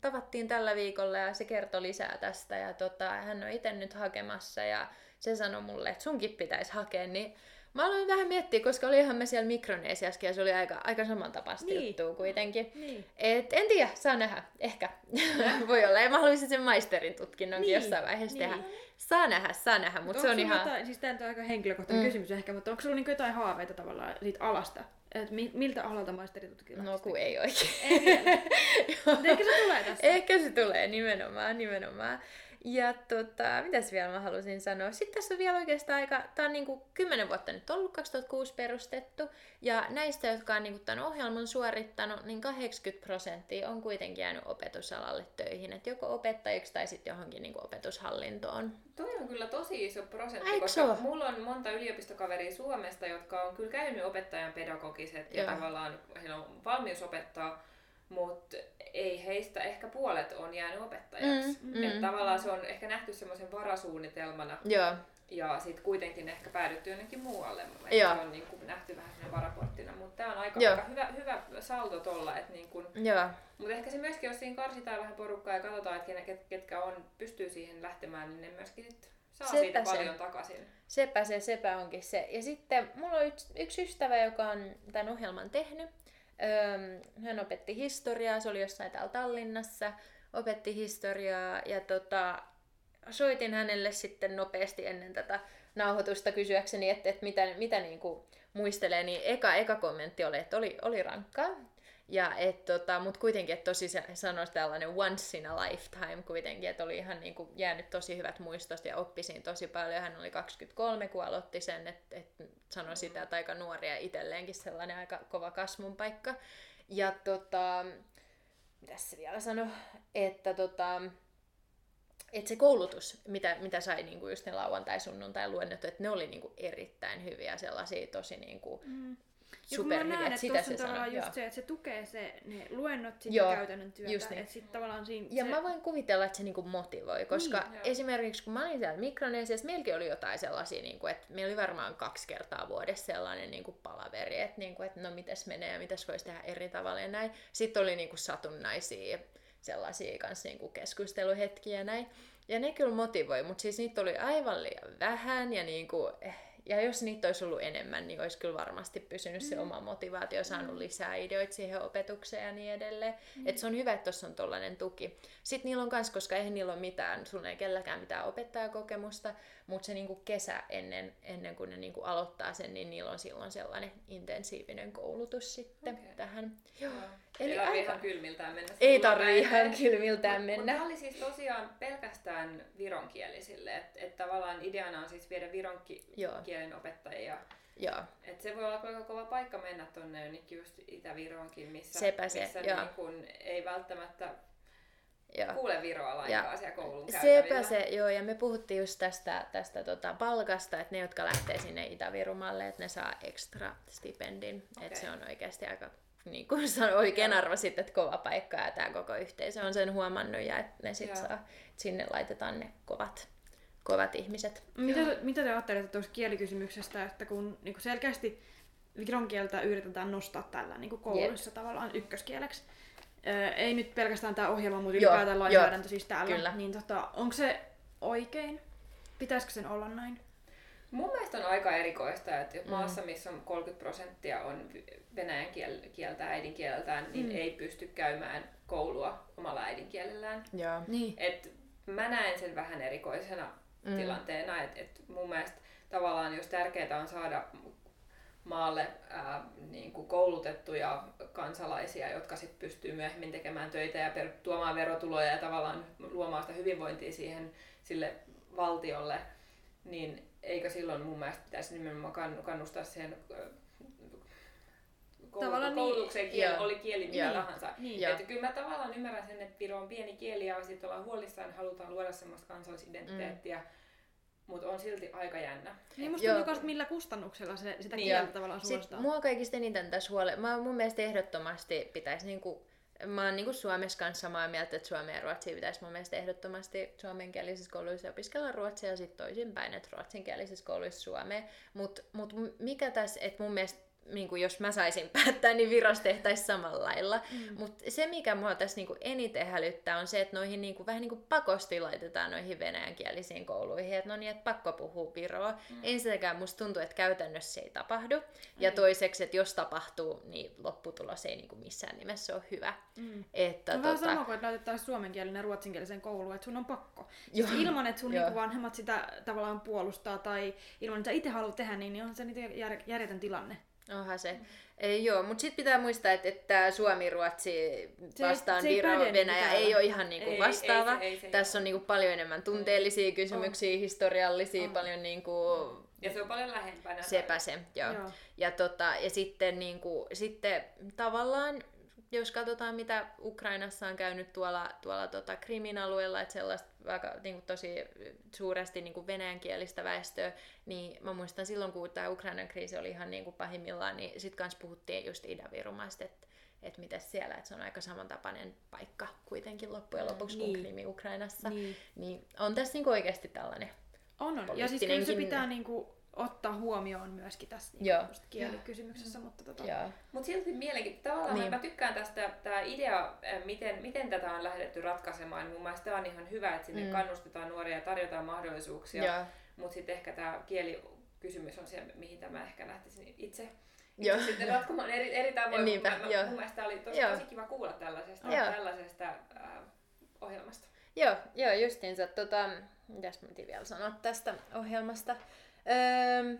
tavattiin tällä viikolla ja se kertoi lisää tästä ja tota, hän on itse nyt hakemassa ja se sanoi mulle, että sunkin pitäisi hakea, niin Mä aloin vähän miettiä, koska olihan me siellä Mikronesiaskin ja se oli aika, aika samantapaista niin. juttua kuitenkin. Niin. Et en tiedä, saa nähdä, ehkä. Voi olla, ja mä haluaisin sen maisterin tutkinnonkin niin. jossain vaiheessa niin. tehdä. Saa nähdä, saa nähdä, mutta se on ihan... Jotain, siis tämä on aika henkilökohtainen mm. kysymys ehkä, mutta onko sulla niinku jotain haaveita tavallaan siitä alasta? Et mi- miltä alalta maisteritutkinto No kun ei oikein. Ei Ehkä se tulee tästä. Ehkä se tulee, nimenomaan, nimenomaan. Ja tota, mitäs vielä mä halusin sanoa? Sitten tässä on vielä oikeastaan aika, tää on niinku 10 vuotta nyt ollut, 2006 perustettu. Ja näistä, jotka on niinku tämän ohjelman suorittanut, niin 80 prosenttia on kuitenkin jäänyt opetusalalle töihin. Et joko opettajiksi tai sitten johonkin niinku opetushallintoon. Toi on kyllä tosi iso prosentti, Eikö koska oo? mulla on monta yliopistokaveria Suomesta, jotka on kyllä käynyt opettajan pedagogiset ja Joo. tavallaan heillä on valmius opettaa, mutta ei heistä ehkä puolet on jäänyt opettajaksi. Mm, mm. Että tavallaan se on ehkä nähty semmoisen varasuunnitelmana Joo, ja sitten kuitenkin ehkä päädytty jonnekin muualle. Se on niin kuin nähty vähän semmoinen varaporttina, mutta tämä on aika, Joo. aika hyvä, hyvä saldo. Että niin joo, mutta ehkä se myöskin, jos siinä karsitaan vähän porukkaa ja katsotaan, että ket- ket- ketkä on, pystyy siihen lähtemään, niin ne myöskin sit saa Sepä siitä se. paljon takaisin. sepä se, sepä onkin se. Ja sitten mulla on yksi, yksi ystävä, joka on tämän ohjelman tehnyt. Öm, hän opetti historiaa, se oli jossain täällä Tallinnassa, opetti historiaa ja tota, soitin hänelle sitten nopeasti ennen tätä nauhoitusta kysyäkseni, että, että mitä, mitä niin kuin muistelee, niin eka, eka kommentti oli, että oli, oli rankkaa. Ja et, tota, mut kuitenkin, että tosi se sanoisi tällainen once in a lifetime kuitenkin, että oli ihan niin kuin jäänyt tosi hyvät muistot ja oppisin tosi paljon. Hän oli 23, kun aloitti sen, että et sanoi sitä, että aika nuoria itselleenkin sellainen aika kova kasvun paikka. Ja tota, mitäs se vielä sanoi, että tota, että se koulutus, mitä, mitä sai niinku just ne lauantai, sunnuntai luennot, että ne oli niinku erittäin hyviä, sellaisia tosi niinku Mm. Superhyviä. näen, että sitä se sanoi. just joo. se, että se tukee se, ne luennot sitä Joo, käytännön työtä. just niin. Sit tavallaan siinä Ja se, mä voin kuvitella, että se niinku motivoi, koska Niin, joo. esimerkiksi kun mä olin siellä Mikronesiassa, meilläkin oli jotain sellaisia, niinku, että meillä oli varmaan kaksi kertaa vuodessa sellainen niinku palaveri, että, niinku, että no mitäs menee ja mitäs voisi tehdä eri tavalla ja näin. Sitten oli niinku satunnaisia sellaisia kanssa niinku keskusteluhetkiä ja näin. Ja ne kyllä motivoi, mutta siis niitä oli aivan liian vähän ja niinku, eh, ja jos niitä olisi ollut enemmän, niin olisi kyllä varmasti pysynyt se oma motivaatio, saanut lisää ideoita siihen opetukseen ja niin edelleen. Mm. Et se on hyvä, että tuossa on tollainen tuki. Sitten niillä on myös, koska eihän niillä ole mitään, sulla ei kelläkään mitään opettajakokemusta, mutta se niinku kesä ennen, ennen kuin ne niinku aloittaa sen, niin niillä on silloin sellainen intensiivinen koulutus sitten Okei. tähän. Joo. Eli ei tarvitse aika... ihan kylmiltään mennä. Ei näin. ihan kylmiltään Mut- mennä. Mutta tämä oli siis tosiaan pelkästään vironkielisille. Että et tavallaan ideana on siis viedä viron ki- Joo. kielen opettajia. Joo. Et se voi olla aika kova paikka mennä tonne jonnekin just Itä-Viroonkin, missä, Sepä se, missä joo. niin kun ei välttämättä Joo. kuule viroa lainkaan siellä koulun Sepä se, joo, ja me puhuttiin just tästä, tästä tota palkasta, että ne, jotka lähtee sinne Itä-Virumalle, että ne saa ekstra stipendin, okay. että se on oikeasti aika, niin kuin sanoin, oikein arvasit, että kova paikka, ja tämä koko yhteisö on sen huomannut, ja että ne sit Joo. saa, että sinne laitetaan ne kovat, kovat ihmiset. mitä, te, mitä te ajattelette tuosta kielikysymyksestä, että kun niin kuin selkeästi viron kieltä yritetään nostaa tällä niin kuin kouluissa tavallaan ykköskieleksi, Öö, ei nyt pelkästään tämä ohjelma, mutta ylipäätään lainsäädäntö siis täällä, kyllä. niin tota, onko se oikein? Pitäisikö sen olla näin? Mun mielestä on aika erikoista, että Mm. maassa, missä on 30 prosenttia on venäjän kiel- kieltä äidinkieltään, niin Mm. ei pysty käymään koulua omalla äidinkielellään. Joo. Niin. Et mä näen sen vähän erikoisena Mm. mm. tilanteena, että et mun mielestä tavallaan jos tärkeää on saada maalle ää, niin kuin koulutettuja kansalaisia, jotka sit pystyy myöhemmin tekemään töitä ja per, tuomaan verotuloja ja tavallaan luomaan sitä hyvinvointia siihen sille valtiolle, niin eikö silloin mun mielestä pitäisi nimenomaan kann- kannustaa siihen ää, koulu- Tavallaan niin, koulutukseen kieli, joo. oli kieli mikä Joo. tahansa. Niin. Että kyllä mä tavallaan ymmärrän sen, että Viro on pieni kieli ja sitten ollaan huolissaan, halutaan luoda semmoista kansallisidentiteettiä, mm. mutta on silti aika jännä. Niin musta tuntuu myös, millä kustannuksella se, sitä Niin. kieltä tavallaan Sitten suostaa. mua kaikista eniten tässä huole... Mä mun mielestä ehdottomasti pitäisi niinku... Mä oon niinku Suomessa kanssa samaa mieltä, että Suomea ja Ruotsia pitäisi mun mielestä ehdottomasti suomenkielisissä kouluissa opiskella ruotsia ja sitten toisinpäin, että ruotsinkielisissä kouluissa suomea. Mutta mut mikä tässä, että mun mielestä niin jos mä saisin päättää, niin viras tehtäisiin samalla lailla. Mm. Mutta se, mikä mua tässä niinku eniten hälyttää, on se, että noihin niinku, vähän niinku pakosti laitetaan noihin venäjänkielisiin kouluihin. Että no niin, että pakko puhua viroa. Mm. Ensinnäkään musta tuntuu, että käytännössä se ei tapahdu. Mm. Ja toiseksi, että jos tapahtuu, niin lopputulos ei niinku missään nimessä ole hyvä. Mm. Että, No vähän tota, sama kuin, että laitettaisiin suomenkielinen ruotsinkieliseen kouluun, että sun on pakko. Joo. Siis ilman, että sun niinku vanhemmat sitä tavallaan puolustaa tai ilman, että sä itse haluat tehdä niin, niin on se niitä jär, järjetön tilanne. Onhan se. E, joo, mutta sitten pitää muistaa, että, että Suomi, Ruotsi ei- vastaan ei Viro, Venäjä niinku ei ole ihan niinku Ei, vastaava. ei se- ei se- Tässä on niinku paljon enemmän tunteellisia kysymyksiä, historiallisia, On. paljon niinku Ja se on paljon lähempänä. sepä se. Joo. Joo. Ja, tota, ja sitten, niinku, sitten tavallaan, jos katsotaan mitä Ukrainassa on käynyt tuolla, tuolla tota Krimin alueella, että sellaista vaikka, niinku, tosi suuresti niinku venäjänkielistä väestöä, niin mä muistan silloin, kun tämä Ukrainan kriisi oli ihan niinku pahimmillaan, niin sitten kanssa puhuttiin just Itä-Virumaista, että että miten siellä, että se on aika samantapainen paikka kuitenkin loppujen lopuksi kuin Niin. Krimi Ukrainassa. Niin. niin on tässä niinku oikeasti tällainen. On, on. Ja siis kyllä se pitää niinku ottaa huomioon myöskin tässä Joo. just kielikysymyksessä, mutta tota, Joo. Mutta silti mielenkiintoista. Tavallaan Niin. niin. mä tykkään tästä tämä idea, äh, miten, miten tätä on lähdetty ratkaisemaan. Mun mielestä tämä on ihan hyvä, että sinne Mm. kannustetaan nuoria ja tarjotaan mahdollisuuksia. Joo. Mutta sitten ehkä tämä kielikysymys on se, mihin tämä ehkä lähtisin itse, Joo. itse sitten ratkomaan eri, eri tavoin. Niinpä, Mä- mä- joo. mun mielestä tämä oli tosi, Joo. tosi kiva kuulla tällaisesta, Joo. tällaisesta äh, ohjelmasta. Joo, joo justiinsa. Tota, mitäs mä vielä sanoa tästä ohjelmasta? Öö,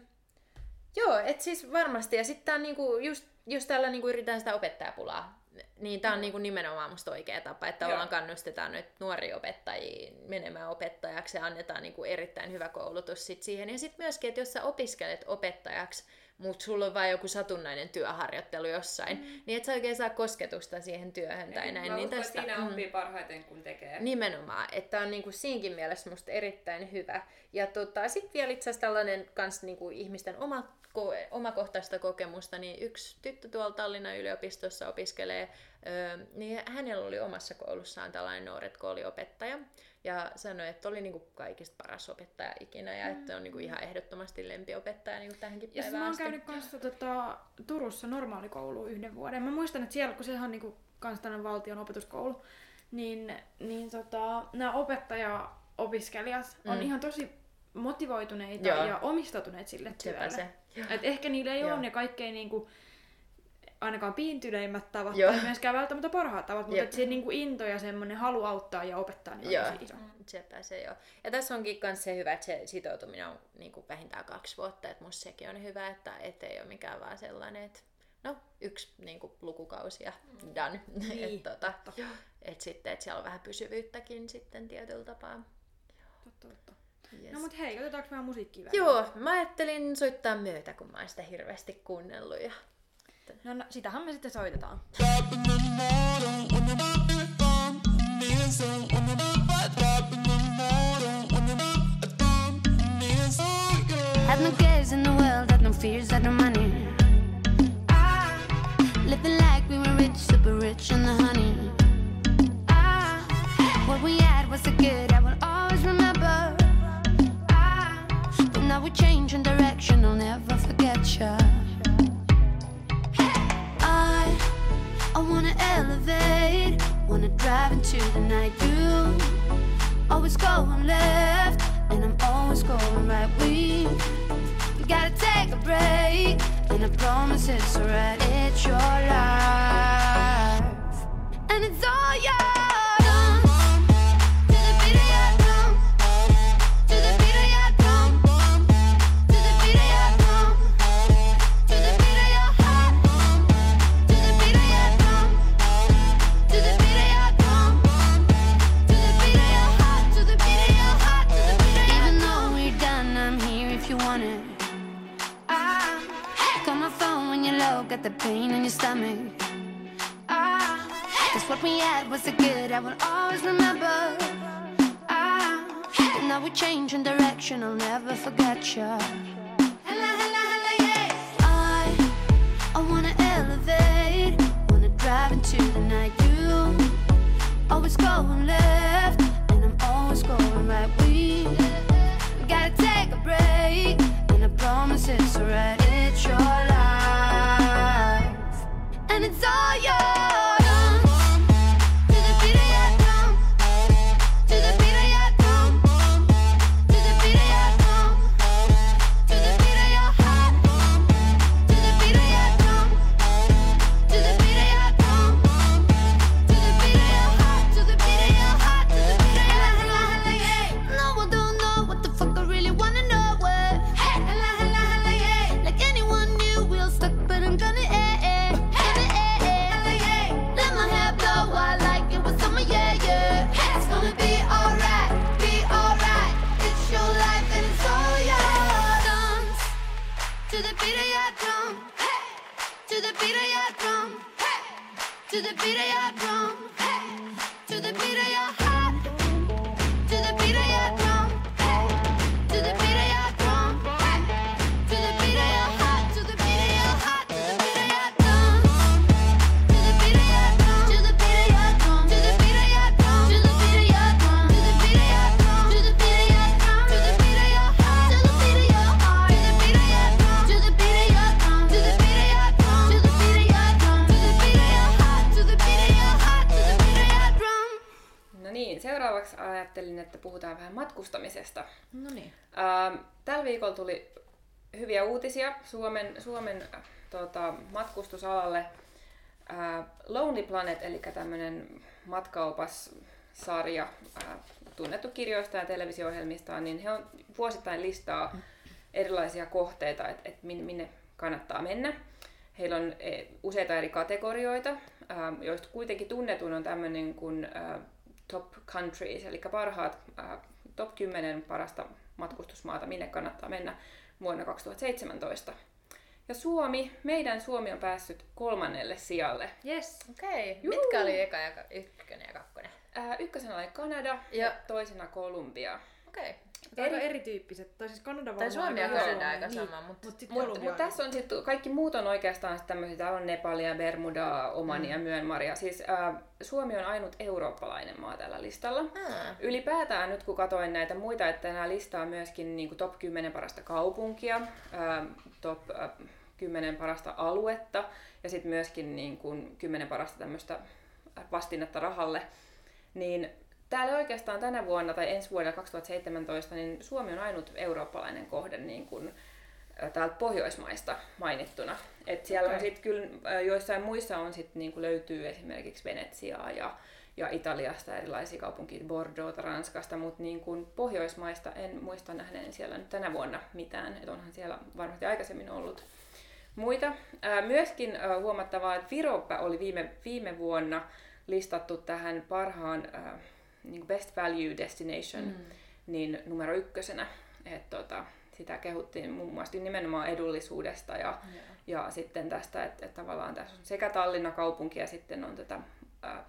joo, et siis varmasti. Ja sitten tää on niinku, just, just tällä niinku yritetään sitä opettajapulaa. Niin tää on niinku nimenomaan musta oikea tapa, että Joo. tavallaan kannustetaan nyt nuoria opettajia menemään opettajaksi ja annetaan niinku erittäin hyvä koulutus sit siihen. Ja sitten myöskin, että jos sä opiskelet opettajaksi, mutta sulla on vain joku satunnainen työharjoittelu jossain, mm. niin et sä oikein saa kosketusta siihen työhön tai Eli näin. Mä niin uskon, tästä, siinä mm. oppii parhaiten, kun tekee. Nimenomaan, että on niinku siinkin mielessä musta erittäin hyvä. Ja tota, sitten vielä itse asiassa tällainen kans niinku ihmisten oma, ko, omakohtaista kokemusta, niin yksi tyttö tuolla Tallinnan yliopistossa opiskelee, öö, niin hänellä oli omassa koulussaan tällainen nuoret kooliopettaja. Ja sanoi, että oli niinku kaikista paras opettaja ikinä ja että on niinku ihan ehdottomasti lempiopettaja niinku tähänkin Ja siis päivään mä oon käynyt kanssa tota, Turussa normaalikouluun yhden vuoden. Mä muistan, että siellä, kun sehän on niinku kans valtion opetuskoulu, niin, niin tota, nämä opettaja-opiskelijat on Mm. ihan tosi motivoituneita Joo. ja omistautuneet sille Sepä työlle. se. Et ehkä niillä ei Joo. ole ne kaikkein niinku, ainakaan piintyneimmät tavat Joo. tai myöskään välttämättä parhaat tavat, mutta Jep. et se niinku into ja semmoinen halu auttaa ja opettaa niin on Joo. tosi iso. Sepä se joo. Ja tässä onkin myös se hyvä, että se sitoutuminen on niin kuin vähintään kaksi vuotta, että musta sekin on hyvä, että et ei ole mikään vaan sellainen, että no yksi niin kuin lukukausi ja done. Niin, et, tota, totta. et sitten, että siellä on vähän pysyvyyttäkin sitten tietyllä tapaa. Totta, totta. Yes. No mut hei, otetaanko vähän musiikkia? Joo, mä ajattelin soittaa myötä, kun mä oon sitä hirveästi kuunnellut. Ja... No, no sitähän me sitten soitetaan. Had no cares in the world, had no fears, had no money. Ah, living like we were rich, super rich into the night. You always going left, and I'm always going right. We gotta take a break, and I promise it's alright. It's your life, and it's all yours. Got the pain in your stomach. Ah, cause what we had was so good, I will always remember. Ah, and now we're changing direction, I'll never forget you. Hella, hella, hella, yeah. I, I wanna elevate, wanna drive into the night. You always going left, and I'm always going right. We gotta take a break, and I promise it's alright. It's your and it's all yours. Viikolla tuli hyviä uutisia Suomen, Suomen tota, matkustusalalle. Äh, Lonely Planet, eli tämmöinen matkaopassarja, äh, tunnettu kirjoista ja televisio-ohjelmistaan, niin he on vuosittain listaa erilaisia kohteita, että et minne, kannattaa mennä. Heillä on eh, useita eri kategorioita, ähm, joista kuitenkin tunnetun on tämmöinen kuin äh, Top Countries, eli parhaat äh, top 10 parasta matkustusmaata, minne kannattaa mennä vuonna 2017. Ja Suomi, meidän Suomi on päässyt kolmannelle sijalle. Yes. Okei, okay. Mitkä oli eka ja ykkönen ja kakkonen? Äh, ykkösenä oli Kanada ja, Ja- toisena Kolumbia. Okei. Okay. Aika Eri- erityyppiset. Tai siis Kanada Tai Suomi ja aika Kanada aika niin. sama, mutta Mut Mutta Kolumbia mut tässä on sitten, kaikki muut on oikeastaan tämmöisiä, täällä on Nepalia, Bermudaa, Omania, mm. Myönmaria. Siis äh, Suomi on ainut eurooppalainen maa tällä listalla. Ah. Ylipäätään nyt kun katsoin näitä muita, että nämä listaa myöskin niin kuin top 10 parasta kaupunkia, ää, top ää, 10 parasta aluetta ja sitten myöskin niin kuin 10 parasta tämmöistä vastinetta rahalle, niin täällä oikeastaan tänä vuonna tai ensi vuonna 2017, niin Suomi on ainut eurooppalainen kohde niin kuin, ää, täältä Pohjoismaista mainittuna. Et siellä okay. on sitten kyllä joissain muissa on sit, niin kuin löytyy esimerkiksi Venetsiaa ja ja Italiasta erilaisia kaupunkia, Bordeauxta, Ranskasta, mutta niin kuin Pohjoismaista en muista nähneen siellä nyt tänä vuonna mitään, että onhan siellä varmasti aikaisemmin ollut muita. Myöskin huomattavaa, että Viro oli viime, viime vuonna listattu tähän parhaan niin Best Value Destination mm. niin numero ykkösenä. Et, tota, sitä kehuttiin muun muassa nimenomaan edullisuudesta ja, ja sitten tästä, että, että tavallaan tässä on sekä Tallinna kaupunki ja sitten on tätä ää,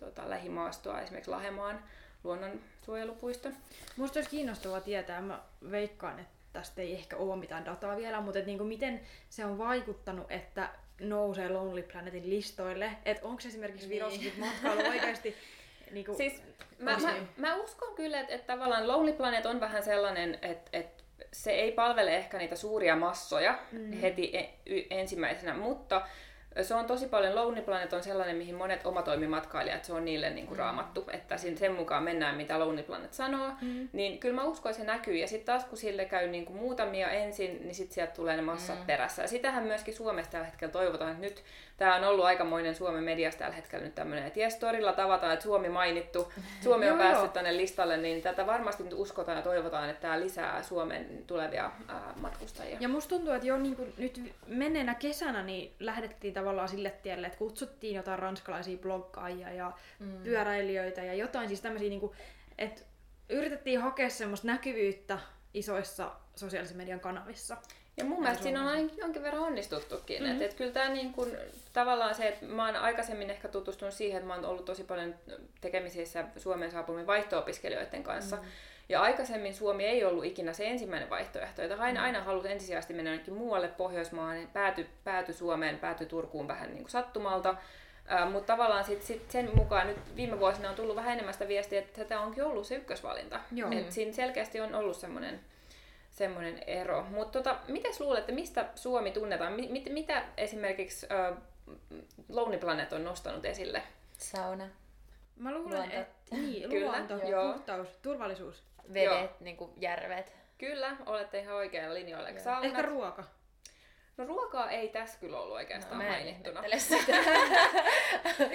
tota, lähimaastoa, esimerkiksi Lahemaan luonnonsuojelupuisto. Musta olisi kiinnostavaa tietää, mä veikkaan, että tästä ei ehkä ole mitään dataa vielä, mutta et niinku miten se on vaikuttanut, että nousee Lonely Planetin listoille. Että onko esimerkiksi Virossa Niin. matkailu oikeasti niinku, Siis mä, mä, mä uskon kyllä, että, että tavallaan Lonely Planet on vähän sellainen, että, että se ei palvele ehkä niitä suuria massoja mm. heti e- ensimmäisenä, mutta se on tosi paljon, Lonely Planet on sellainen, mihin monet omatoimimatkailijat, se on niille niin kuin raamattu, että sin- sen mukaan mennään, mitä Lonely Planet sanoo, mm. niin kyllä mä uskon, että se näkyy. Ja sitten taas kun sille käy niin kuin muutamia ensin, niin sitten sieltä tulee ne massat mm. perässä. Ja sitähän myöskin Suomessa tällä hetkellä toivotaan, että nyt tämä on ollut aikamoinen Suomen mediassa tällä hetkellä nyt tämmöinen, että jes, torilla tavataan, että Suomi mainittu, Suomi on päässyt tänne listalle, niin tätä varmasti nyt uskotaan ja toivotaan, että tämä lisää Suomen tulevia ää, matkustajia. Ja musta tuntuu, että jo niin kuin nyt menneenä kesänä niin lähdettiin tavallaan sille tielle, että kutsuttiin jotain ranskalaisia bloggaajia ja mm. pyöräilijöitä ja jotain siis tämmöisiä, niin kuin, että yritettiin hakea semmoista näkyvyyttä isoissa sosiaalisen median kanavissa. Ja mun mielestä siinä on ainakin jonkin verran onnistuttukin. Mhm. Mm-hmm. Et, et kyllä tämä niin kun, tavallaan se, että mä oon aikaisemmin ehkä tutustunut siihen, että mä oon ollut tosi paljon tekemisissä Suomen saapumien vaihto-opiskelijoiden kanssa. Mm-hmm. Ja aikaisemmin Suomi ei ollut ikinä se ensimmäinen vaihtoehto, että aina, aina halusi ensisijaisesti mennä jonnekin muualle Pohjoismaahan, pääty, pääty Suomeen, pääty Turkuun vähän niin kuin sattumalta. Uh, mutta tavallaan sit, sit sen mukaan nyt viime vuosina on tullut vähän enemmän sitä viestiä, että tämä onkin ollut se ykkösvalinta. Joo. Et siinä selkeästi on ollut semmoinen semmoinen ero. Mutta tota, mitäs luulette, mistä Suomi tunnetaan? Mi- mit, mitä esimerkiksi uh, Lonely Planet on nostanut esille? Sauna, Mä luulen, Luonto. Niin, Kyllä, luonto, joo. puhtaus, turvallisuus. vedet, Joo. niinku järvet. Kyllä, olette ihan oikealla linjoilla. Saunat? Ehkä ruoka. No ruokaa ei tässä kyllä ollut oikeastaan No, mä en mainittuna. ihmettele sitä.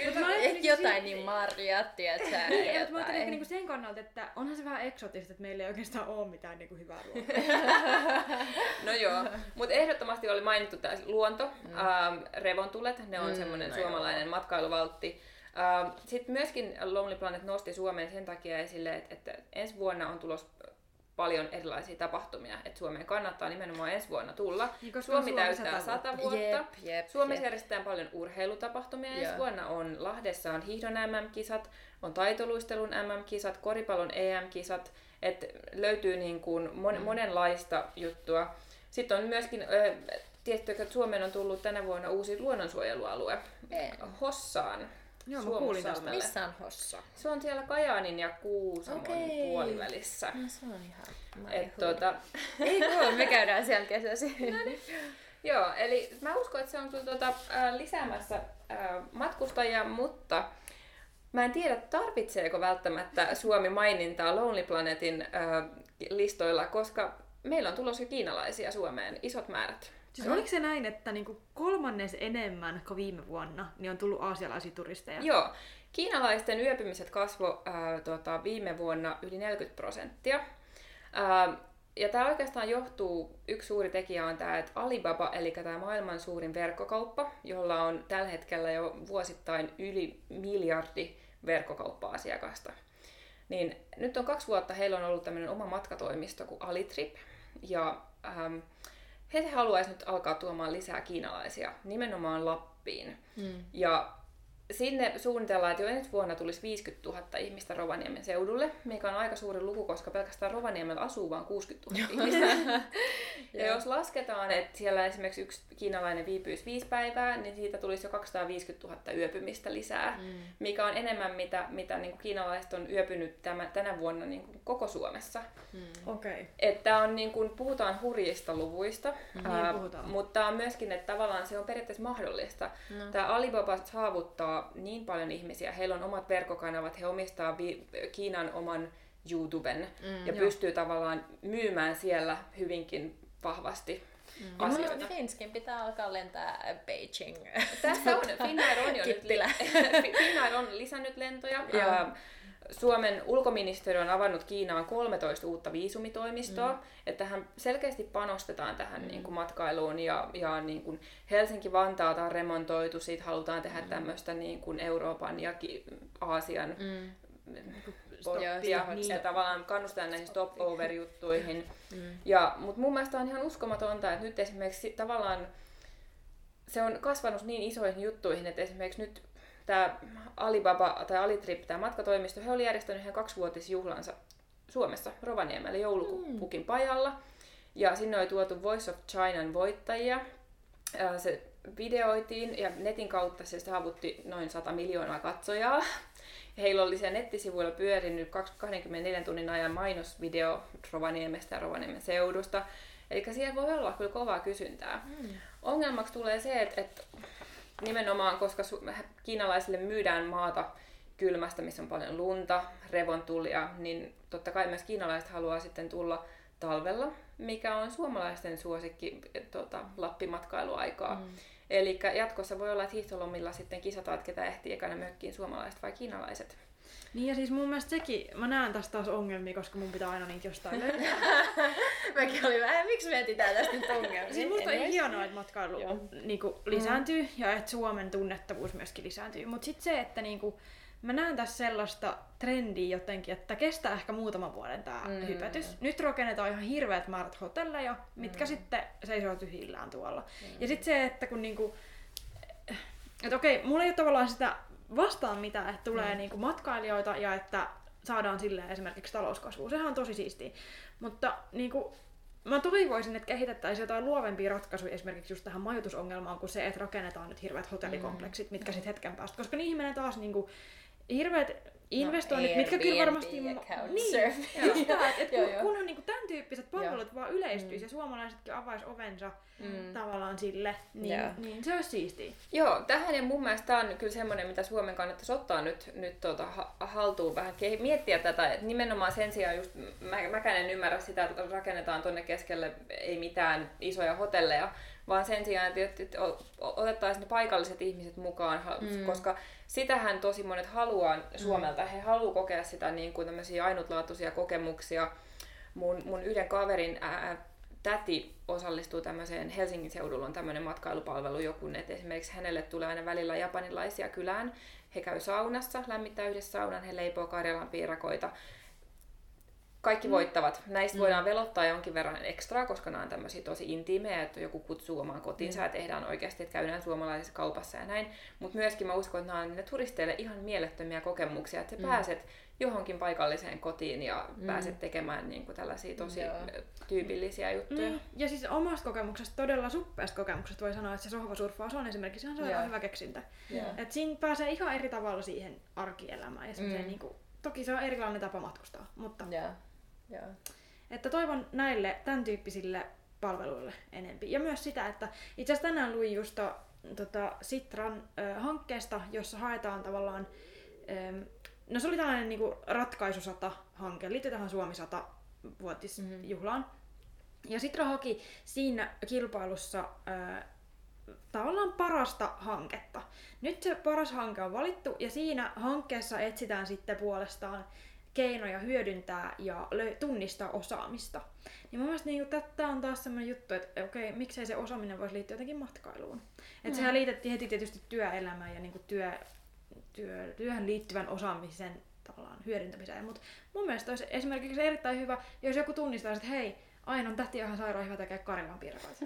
Mut mä Ehkä jotain silti- niin marjat, tiedätkö? Niin, mutta mä ajattelin ehkä jotain. niinku sen kannalta, että onhan se vähän eksotista, että meillä ei oikeastaan ole mitään niinku hyvää ruokaa. No joo, mutta ehdottomasti oli mainittu tämä luonto, mm. ähm, revontulet, ne on mm, semmoinen no suomalainen joo. matkailuvaltti. Ähm, Sitten myöskin Lonely Planet nosti Suomen sen takia esille, että, että ensi vuonna on tulos paljon erilaisia tapahtumia, että Suomeen kannattaa nimenomaan ensi vuonna tulla. Niin, Suomi Suomi täyttää 100 100 vuotta. Jep, jep, Suomessa jep. järjestetään paljon urheilutapahtumia. Ensi vuonna on Lahdessa on hiihdon MM-kisat, on taitoluistelun MM-kisat, koripallon EM-kisat. Et löytyy niin kuin mon, Mm. monenlaista juttua. Sitten on myöskin, ö, tiedättekö, että Suomeen on tullut tänä vuonna uusi luonnonsuojelualue. En. Hossaan. Joo, mä kuulin tästä. Missä on Hossa? Se on siellä Kajaanin ja Kuusamon Okei. puolivälissä. No se on ihan... Et, tuota, Ei kun, me käydään siellä kesäsi. Joo, eli mä uskon, että se on kyllä tuota, ää, lisäämässä ää, matkustajia, mutta mä en tiedä, tarvitseeko välttämättä Suomi mainintaa Lonely Planetin listoilla, koska meillä on tulossa kiinalaisia Suomeen isot määrät. Siis oliko se näin, että niinku kolmannes enemmän kuin viime vuonna niin on tullut aasialaisia turisteja? Joo, kiinalaisten yöpymiset kasvo ää, tota, viime vuonna yli 40 prosenttia. Ää, ja tämä oikeastaan johtuu, yksi suuri tekijä on tämä, että Alibaba, eli tämä maailman suurin verkkokauppa, jolla on tällä hetkellä jo vuosittain yli miljardi verkkokauppa-asiakasta. Niin nyt on kaksi vuotta heillä on ollut tämmöinen oma matkatoimisto kuin Alitrip, ja ähm, he haluaisivat nyt alkaa tuomaan lisää kiinalaisia nimenomaan Lappiin. Mm. Ja sinne suunnitellaan, että jo ensi vuonna tulisi 50 000 ihmistä Rovaniemen seudulle, mikä on aika suuri luku, koska pelkästään Rovaniemellä asuu vain 60 000 ihmistä. ja jos lasketaan, että siellä esimerkiksi yksi kiinalainen viipyisi viisi päivää, niin siitä tulisi jo 250 000 yöpymistä lisää, Mm. mikä on enemmän, mitä, mitä niin kuin kiinalaiset on yöpynyt tämä, tänä vuonna niin kuin koko Suomessa. Mm. Okei. Okay. Että on niin kuin, puhutaan hurjista luvuista, Niin puhutaan. mutta on myöskin, että tavallaan se on periaatteessa mahdollista. No. Tämä Alibaba saavuttaa niin paljon ihmisiä, heillä on omat verkkokanavat, he omistaa vi- Kiinan oman YouTuben Mm, ja joo. pystyy tavallaan myymään siellä hyvinkin vahvasti Mm. asioita. Finskin pitää alkaa lentää Beijing. Tässä on, Finnair on jo nyt. Finnair on lisännyt lentoja. Joo. Suomen ulkoministeriö on avannut Kiinaan 13 uutta viisumitoimistoa, mm. että tähän selkeästi panostetaan tähän mm. niin kuin matkailuun ja, ja niin kuin Helsinki-Vantaata on remontoitu, siitä halutaan tehdä mm. tämmöistä niin kuin Euroopan ja Aasian Mm. stoppia, niin, sitä- ja tavallaan kannustetaan näihin stopover-juttuihin. Mm. Ja, mutta mun mielestä on ihan uskomatonta, että nyt esimerkiksi tavallaan se on kasvanut niin isoihin juttuihin, että esimerkiksi nyt tämä Alibaba tai Alitrip, tämä matkatoimisto, he oli järjestänyt ihan kaksivuotisjuhlansa Suomessa, Rovaniemellä, joulupukin pajalla. Ja sinne oli tuotu Voice of Chinan voittajia. Se videoitiin ja netin kautta se saavutti noin 100 miljoonaa katsojaa. Ja heillä oli siellä nettisivuilla pyörinyt 24 tunnin ajan mainosvideo Rovaniemestä ja Rovaniemen seudusta. Eli siellä voi olla kyllä kovaa kysyntää. Mm. Ongelmaksi tulee se, että, että nimenomaan koska su- kiinalaisille myydään maata kylmästä, missä on paljon lunta, revontulia, niin totta kai myös kiinalaiset haluaa sitten tulla talvella, mikä on suomalaisten suosikki tota, Lappimatkailuaikaa. Mm. Eli jatkossa voi olla, että hiihtolomilla sitten kisataan, ketä ehtii ekana mökkiin, suomalaiset vai kiinalaiset. Niin ja siis mun mielestä sekin, mä näen tästä taas ongelmia, koska mun pitää aina niitä jostain löytää. Mäkin olin vähän, miksi me etsitään tästä nyt ongelmia? siis musta on hienoa, että matkailu niinku, lisääntyy ja että Suomen tunnettavuus myöskin lisääntyy. Mutta sitten se, että niinku, mä näen tässä sellaista trendiä jotenkin, että kestää ehkä muutaman vuoden tämä Mm. mm. hypätys. Nyt rakennetaan ihan hirveät määrät hotelleja, mitkä mm. sitten seisoo tyhjillään tuolla. Mm. Ja sitten se, että kun niinku, että okei, mulla ei ole tavallaan sitä vastaan mitään, että tulee mm. niinku matkailijoita ja että saadaan silleen esimerkiksi talouskasvua. Sehän on tosi siistiä. Mutta niinku, mä toivoisin, että kehitettäisiin jotain luovempia ratkaisuja esimerkiksi just tähän majoitusongelmaan kuin se, että rakennetaan nyt hirveät hotellikompleksit, mitkä sitten hetken päästä, koska niihin menee taas niinku hirveät investoinnit, mitkä kyllä varmasti... Niin, just että kun, kunhan niinku tämän tyyppiset palvelut vaan yleistyisi ja suomalaisetkin avais ovensa Mm. tavallaan sille, niin, Joo. niin se olisi siistiä. Joo, tähän ja mun mielestä tämä on kyllä semmoinen, mitä Suomen kannattaisi ottaa nyt, nyt tuota, ha- haltuun vähän, miettiä tätä, että nimenomaan sen sijaan just, mä, mäkään en ymmärrä sitä, että rakennetaan tonne keskelle ei mitään isoja hotelleja, vaan sen sijaan, että, että, otettaisiin ne paikalliset ihmiset mukaan, Mm. koska sitähän tosi monet haluaa Suomelta, he haluaa kokea sitä niin kuin tämmöisiä ainutlaatuisia kokemuksia. Mun, mun yhden kaverin ää, täti osallistuu tämmöiseen Helsingin seudulla on tämmöinen matkailupalvelu joku, että esimerkiksi hänelle tulee aina välillä japanilaisia kylään. He käy saunassa, lämmittää yhdessä saunan, he leipoo Karjalan piirakoita. Kaikki voittavat. Näistä mm. voidaan velottaa jonkin verran ekstraa, koska nämä on tämmöisiä tosi intiimejä, että joku kutsuu omaan kotiinsa mm. ja tehdään oikeasti, että käydään suomalaisessa kaupassa ja näin. Mutta myöskin mä uskon, että nämä on ne turisteille ihan mielettömiä kokemuksia, että sä mm. pääset johonkin paikalliseen kotiin ja mm. pääset tekemään niin kuin tällaisia tosi Joo. tyypillisiä juttuja. Mm. Ja siis omasta kokemuksesta, todella suppeasta kokemuksesta voi sanoa, että se sohvasurffaus on esimerkiksi ihan yeah. hyvä keksintä. Että siinä pääsee ihan eri tavalla siihen arkielämään ja mm. niin kuin, toki se on erilainen tapa matkustaa, mutta yeah. Yeah. että toivon näille tämän tyyppisille palveluille enempi. Ja myös sitä, että itse asiassa tänään luin just to, tota, Sitran ö, hankkeesta, jossa haetaan tavallaan ö, No se oli tällainen niin kuin ratkaisusata-hanke, liittyy tähän Suomi 100 vuotisjuhlaan. Mm-hmm. Ja Sitra haki siinä kilpailussa ää, tavallaan parasta hanketta. Nyt se paras hanke on valittu ja siinä hankkeessa etsitään sitten puolestaan keinoja hyödyntää ja lö- tunnistaa osaamista. Niin mun mielestä niin tämä on taas sellainen juttu, että okei, miksei se osaaminen voisi liittyä jotenkin matkailuun. Että mm. sehän liitettiin heti tietysti työelämään ja niin kuin työ, työ, työhön liittyvän osaamisen tavallaan hyödyntämiseen. Mutta mun mielestä olisi esimerkiksi erittäin hyvä, jos joku tunnistaa, että hei, Aina on tähti ihan sairaan hyvä tekee Karilan piirakoita.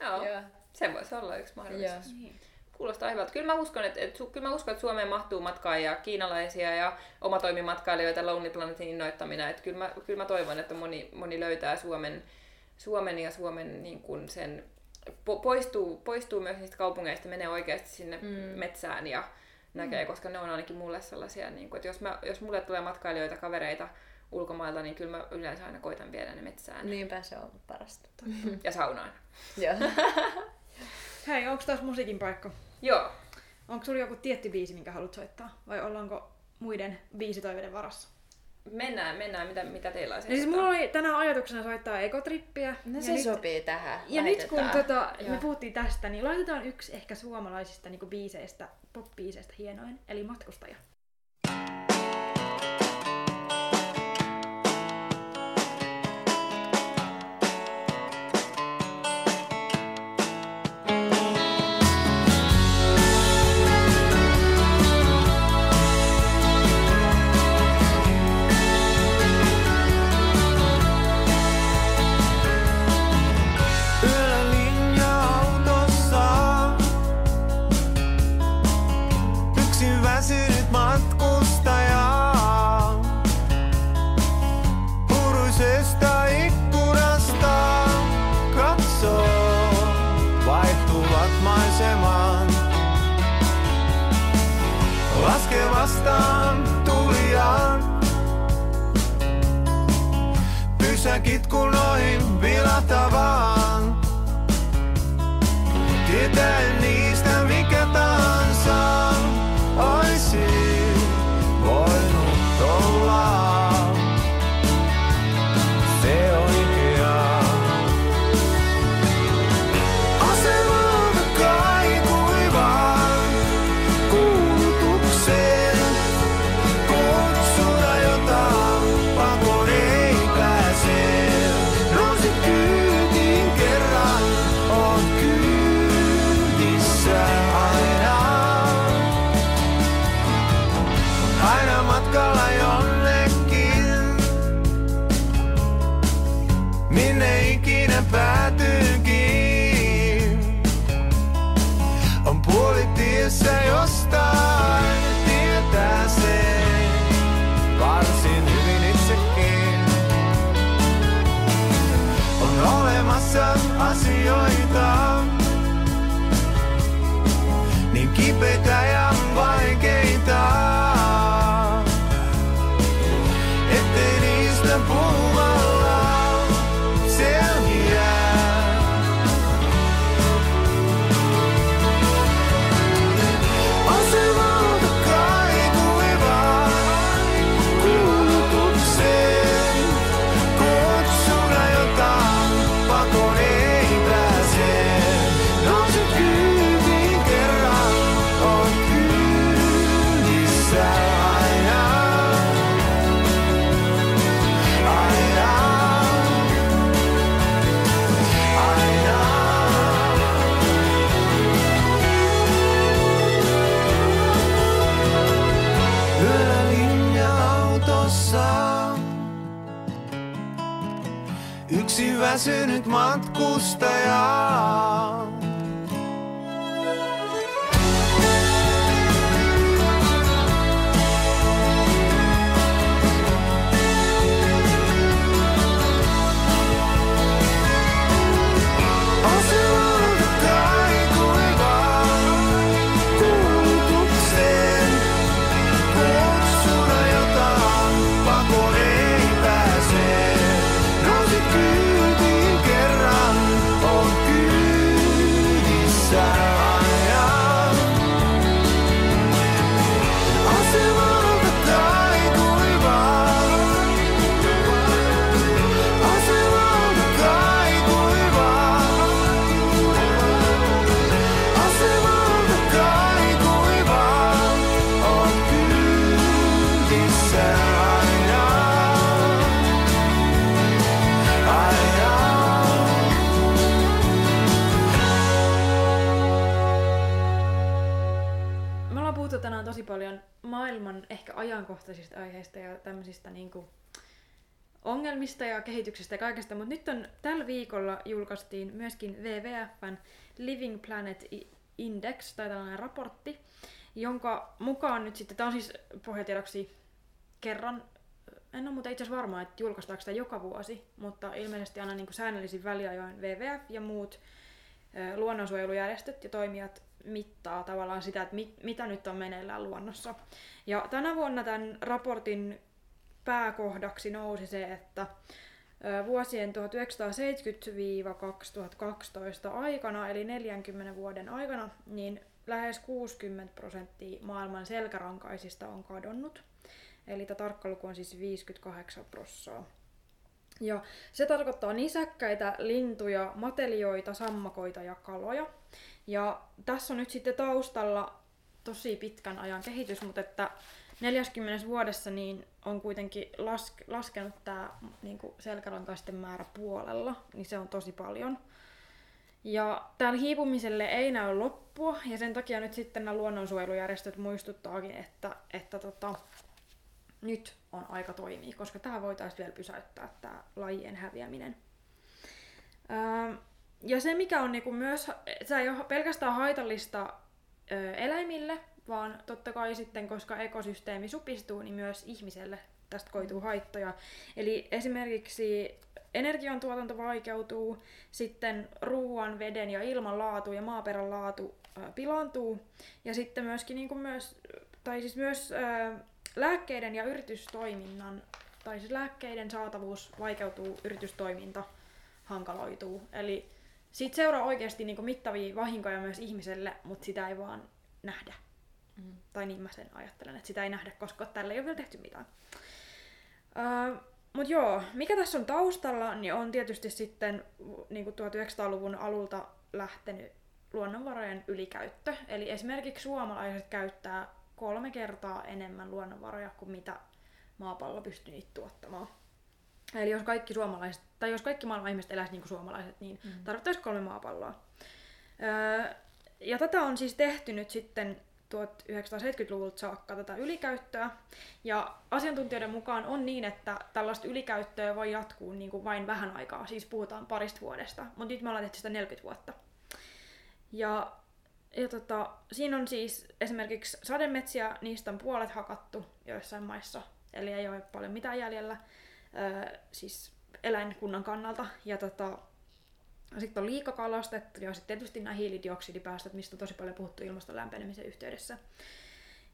Joo, se voisi olla yksi mahdollisuus. Niin. Kuulostaa hyvältä. Kyllä mä uskon, että, että, kyllä mä uskon, että Suomeen mahtuu matkaajia, kiinalaisia ja omatoimimatkailijoita Lonely Planetin innoittamina. Että kyllä, mä, kyllä mä toivon, että moni, moni löytää Suomen, Suomen ja Suomen niin kuin sen po- poistuu, poistuu myös niistä kaupungeista, menee oikeasti sinne mm. metsään ja näkee, mm. koska ne on ainakin mulle sellaisia, niin kuin, että jos, mä, jos mulle tulee matkailijoita, kavereita ulkomailta, niin kyllä mä yleensä aina koitan viedä ne metsään. Niinpä se on parasta. ja saunaan. Joo. Hei, onko taas musiikin paikka? Joo. Onko sulla joku tietty biisi, minkä haluat soittaa? Vai ollaanko muiden biisitoiveiden varassa? Mennään, mennään. Mitä, mitä teillä on? Siis mulla oli tänään ajatuksena soittaa ekotrippiä. No se nyt, sopii tähän. Ja laitetaan. nyt kun tota, me puhuttiin tästä, niin laitetaan yksi ehkä suomalaisista niin biiseistä, pop-biiseistä hienoin, eli Matkustaja. väsynyt matkalla jonnekin, minne ikinä päätyykin. On puolitiessä jostain, sen, varsin hyvin itsekin. On olemassa asioita, niin kipeitä matkustaja. Ajankohtaisista aiheista ja tämmöisistä niinku ongelmista ja kehityksestä ja kaikesta, mutta nyt on tällä viikolla julkaistiin myöskin WWFn Living Planet Index, tai tällainen raportti, jonka mukaan nyt sitten, tämä on siis pohjatiedoksi kerran, en ole muuten itse asiassa varma, että julkaistaanko sitä joka vuosi, mutta ilmeisesti aina niin kuin säännöllisin väliajoin WWF ja muut luonnonsuojelujärjestöt ja toimijat mittaa tavallaan sitä, että mit, mitä nyt on meneillään luonnossa. Ja tänä vuonna tämän raportin pääkohdaksi nousi se, että vuosien 1970-2012 aikana, eli 40 vuoden aikana, niin lähes 60 prosenttia maailman selkärankaisista on kadonnut. Eli tämä tarkka luku on siis 58 prossaa. Ja se tarkoittaa nisäkkäitä, lintuja, matelioita, sammakoita ja kaloja. Ja tässä on nyt sitten taustalla tosi pitkän ajan kehitys, mutta että 40 vuodessa niin on kuitenkin lask- laskenut tämä niin selkärankaisten määrä puolella, niin se on tosi paljon. Ja tällä hiipumiselle ei näy loppua, ja sen takia nyt sitten nämä luonnonsuojelujärjestöt muistuttaakin, että, että tota, nyt on aika toimia, koska tämä voitaisiin vielä pysäyttää, tämä lajien häviäminen. Öö, ja se, mikä on niinku myös, se ei ole pelkästään haitallista ö, eläimille, vaan totta kai sitten, koska ekosysteemi supistuu, niin myös ihmiselle tästä koituu haittoja. Eli esimerkiksi energiantuotanto vaikeutuu, sitten ruoan, veden ja ilman laatu ja maaperän laatu ö, pilaantuu, ja sitten myöskin niin kuin myös, tai siis myös ö, lääkkeiden ja yritystoiminnan, tai siis lääkkeiden saatavuus vaikeutuu, yritystoiminta hankaloituu. Eli siitä seuraa oikeasti niin mittavia vahinkoja myös ihmiselle, mutta sitä ei vaan nähdä. Mm. Tai niin mä sen ajattelen, että sitä ei nähdä, koska tällä ei ole vielä tehty mitään. Öö, mutta joo, mikä tässä on taustalla, niin on tietysti sitten niin 1900-luvun alulta lähtenyt luonnonvarojen ylikäyttö. Eli esimerkiksi suomalaiset käyttää kolme kertaa enemmän luonnonvaroja kuin mitä maapallo pystyy niitä tuottamaan. Eli jos kaikki suomalaiset, tai jos kaikki maailman ihmiset eläisi niin kuin suomalaiset, niin mm. tarvittaisiin kolme maapalloa. Öö, ja tätä on siis tehty nyt sitten 1970-luvulta saakka tätä ylikäyttöä. Ja asiantuntijoiden mukaan on niin, että tällaista ylikäyttöä voi jatkuu niin kuin vain vähän aikaa, siis puhutaan parista vuodesta. Mutta nyt me ollaan tehty sitä 40 vuotta. Ja, ja tota, siinä on siis esimerkiksi sademetsiä, niistä on puolet hakattu joissain maissa, eli ei ole paljon mitään jäljellä, öö, siis eläinkunnan kannalta. Ja tota, sitten on liikakalastettu ja sitten tietysti nämä hiilidioksidipäästöt, mistä on tosi paljon puhuttu ilmaston lämpenemisen yhteydessä.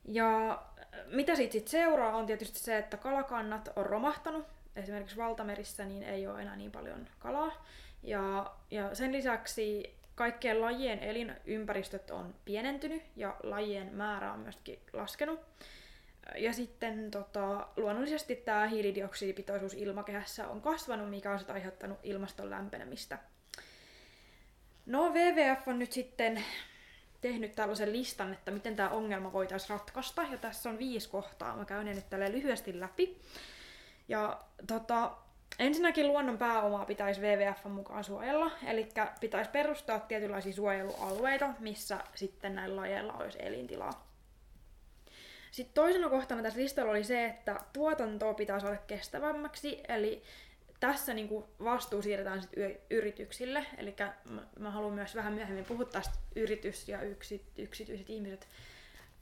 Ja mitä siitä sitten seuraa on tietysti se, että kalakannat on romahtanut. Esimerkiksi valtamerissä niin ei ole enää niin paljon kalaa. Ja, ja sen lisäksi kaikkien lajien elinympäristöt on pienentynyt ja lajien määrä on myöskin laskenut. Ja sitten tota, luonnollisesti tämä hiilidioksidipitoisuus ilmakehässä on kasvanut, mikä on aiheuttanut ilmaston lämpenemistä. No WWF on nyt sitten tehnyt tällaisen listan, että miten tämä ongelma voitaisiin ratkaista. Ja tässä on viisi kohtaa. Mä käyn ne nyt tälleen lyhyesti läpi. Ja tota, ensinnäkin luonnon pääomaa pitäisi WWF mukaan suojella. Eli pitäisi perustaa tietynlaisia suojelualueita, missä sitten näillä lajeilla olisi elintilaa. Sitten toisena kohtana tässä listalla oli se, että tuotantoa pitää saada kestävämmäksi, eli tässä niin kuin vastuu siirretään sit yrityksille, eli mä, mä haluan myös vähän myöhemmin puhua tästä yritys- ja yksi, yksityiset ihmiset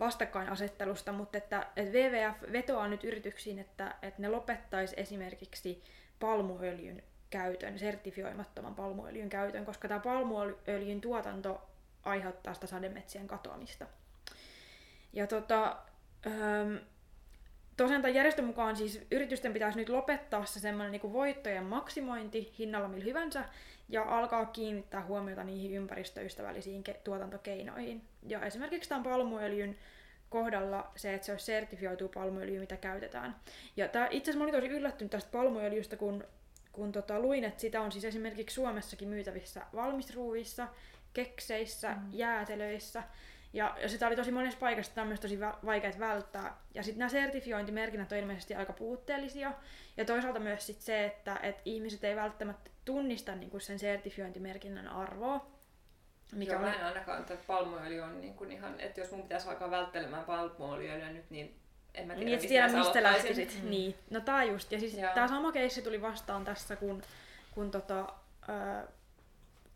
vastakkainasettelusta, mutta että, että WWF vetoaa nyt yrityksiin, että, että ne lopettaisi esimerkiksi palmuöljyn käytön, sertifioimattoman palmuöljyn käytön, koska tämä palmuöljyn tuotanto aiheuttaa sitä sademetsien katoamista. Ja tota, öm, tosiaan tämän järjestön mukaan siis yritysten pitäisi nyt lopettaa se semmoinen niin voittojen maksimointi hinnalla millä hyvänsä ja alkaa kiinnittää huomiota niihin ympäristöystävällisiin ke- tuotantokeinoihin. Ja esimerkiksi tämän palmuöljyn kohdalla se, että se olisi sertifioitu palmuöljy, mitä käytetään. Ja tää, itse asiassa mä olin tosi yllättynyt tästä palmuöljystä, kun, kun tota, luin, että sitä on siis esimerkiksi Suomessakin myytävissä valmisruuissa, kekseissä, mm. jäätelöissä. Ja, ja sitä oli tosi monessa paikassa, sitä on myös tosi va- vaikea välttää. Ja sitten nämä sertifiointimerkinnät on ilmeisesti aika puutteellisia. Ja toisaalta myös sit se, että et ihmiset ei välttämättä tunnista niinku sen sertifiointimerkinnän arvoa. Mikä Joo, on, mä en ainakaan, että palmuöljy on niin kuin ihan, että jos mun pitäisi alkaa välttelemään palmuöljyä nyt, niin en mä tiedä, niin, et tiedä mistä lähtisit. Mm. Niin. No tää just. Ja siis Joo. tää sama keissi tuli vastaan tässä, kun, kun tota, ö,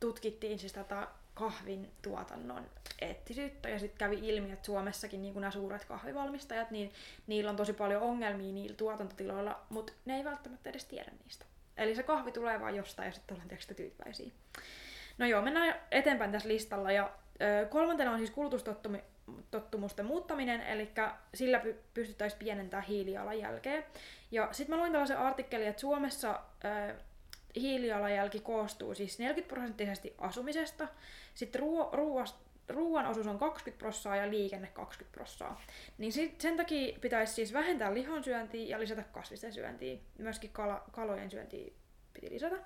tutkittiin siis tätä kahvin tuotannon eettisyyttä ja sitten kävi ilmi, että Suomessakin niin nämä suuret kahvivalmistajat, niin niillä on tosi paljon ongelmia niillä tuotantotiloilla, mutta ne ei välttämättä edes tiedä niistä. Eli se kahvi tulee vaan jostain ja sitten ollaan tietysti tyytyväisiä. No joo, mennään eteenpäin tässä listalla. Ja ö, kolmantena on siis kulutustottumusten muuttaminen, eli sillä py- pystyttäisiin pienentämään hiilijalanjälkeä. Ja sitten mä luin tällaisen artikkelin, että Suomessa ö, hiilijalanjälki koostuu siis 40 prosenttisesti asumisesta, sitten ruo- ruoan osuus on 20 prossaa ja liikenne 20 prossaa. Niin sit, sen takia pitäisi siis vähentää lihansyöntiä ja lisätä kasvisten syöntiä. Myöskin kala, kalojen syöntiä piti lisätä.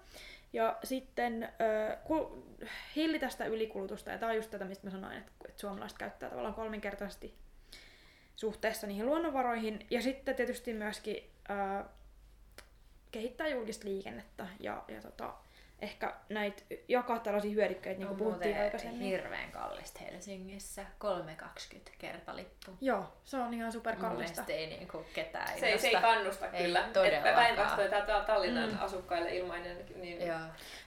Ja sitten äh, kul- hillitä sitä ylikulutusta, ja tämä on just tätä, mistä mä sanoin, että, että suomalaiset käyttää tavallaan kolminkertaisesti suhteessa niihin luonnonvaroihin. Ja sitten tietysti myöskin äh, kehittää julkista liikennettä ja, ja tota, ehkä näitä jakaa tällaisia hyödykkeitä, niin kuin puhuttiin aikaisemmin. hirveän kallista Helsingissä. 3,20 kertalippu. Joo, se on ihan Mun superkallista. mielestä ei niinku ketään Se ei, se ei kannusta Ei kyllä. Päinvastoin tämä Tallinnan mm. asukkaille ilmainen, niin Joo.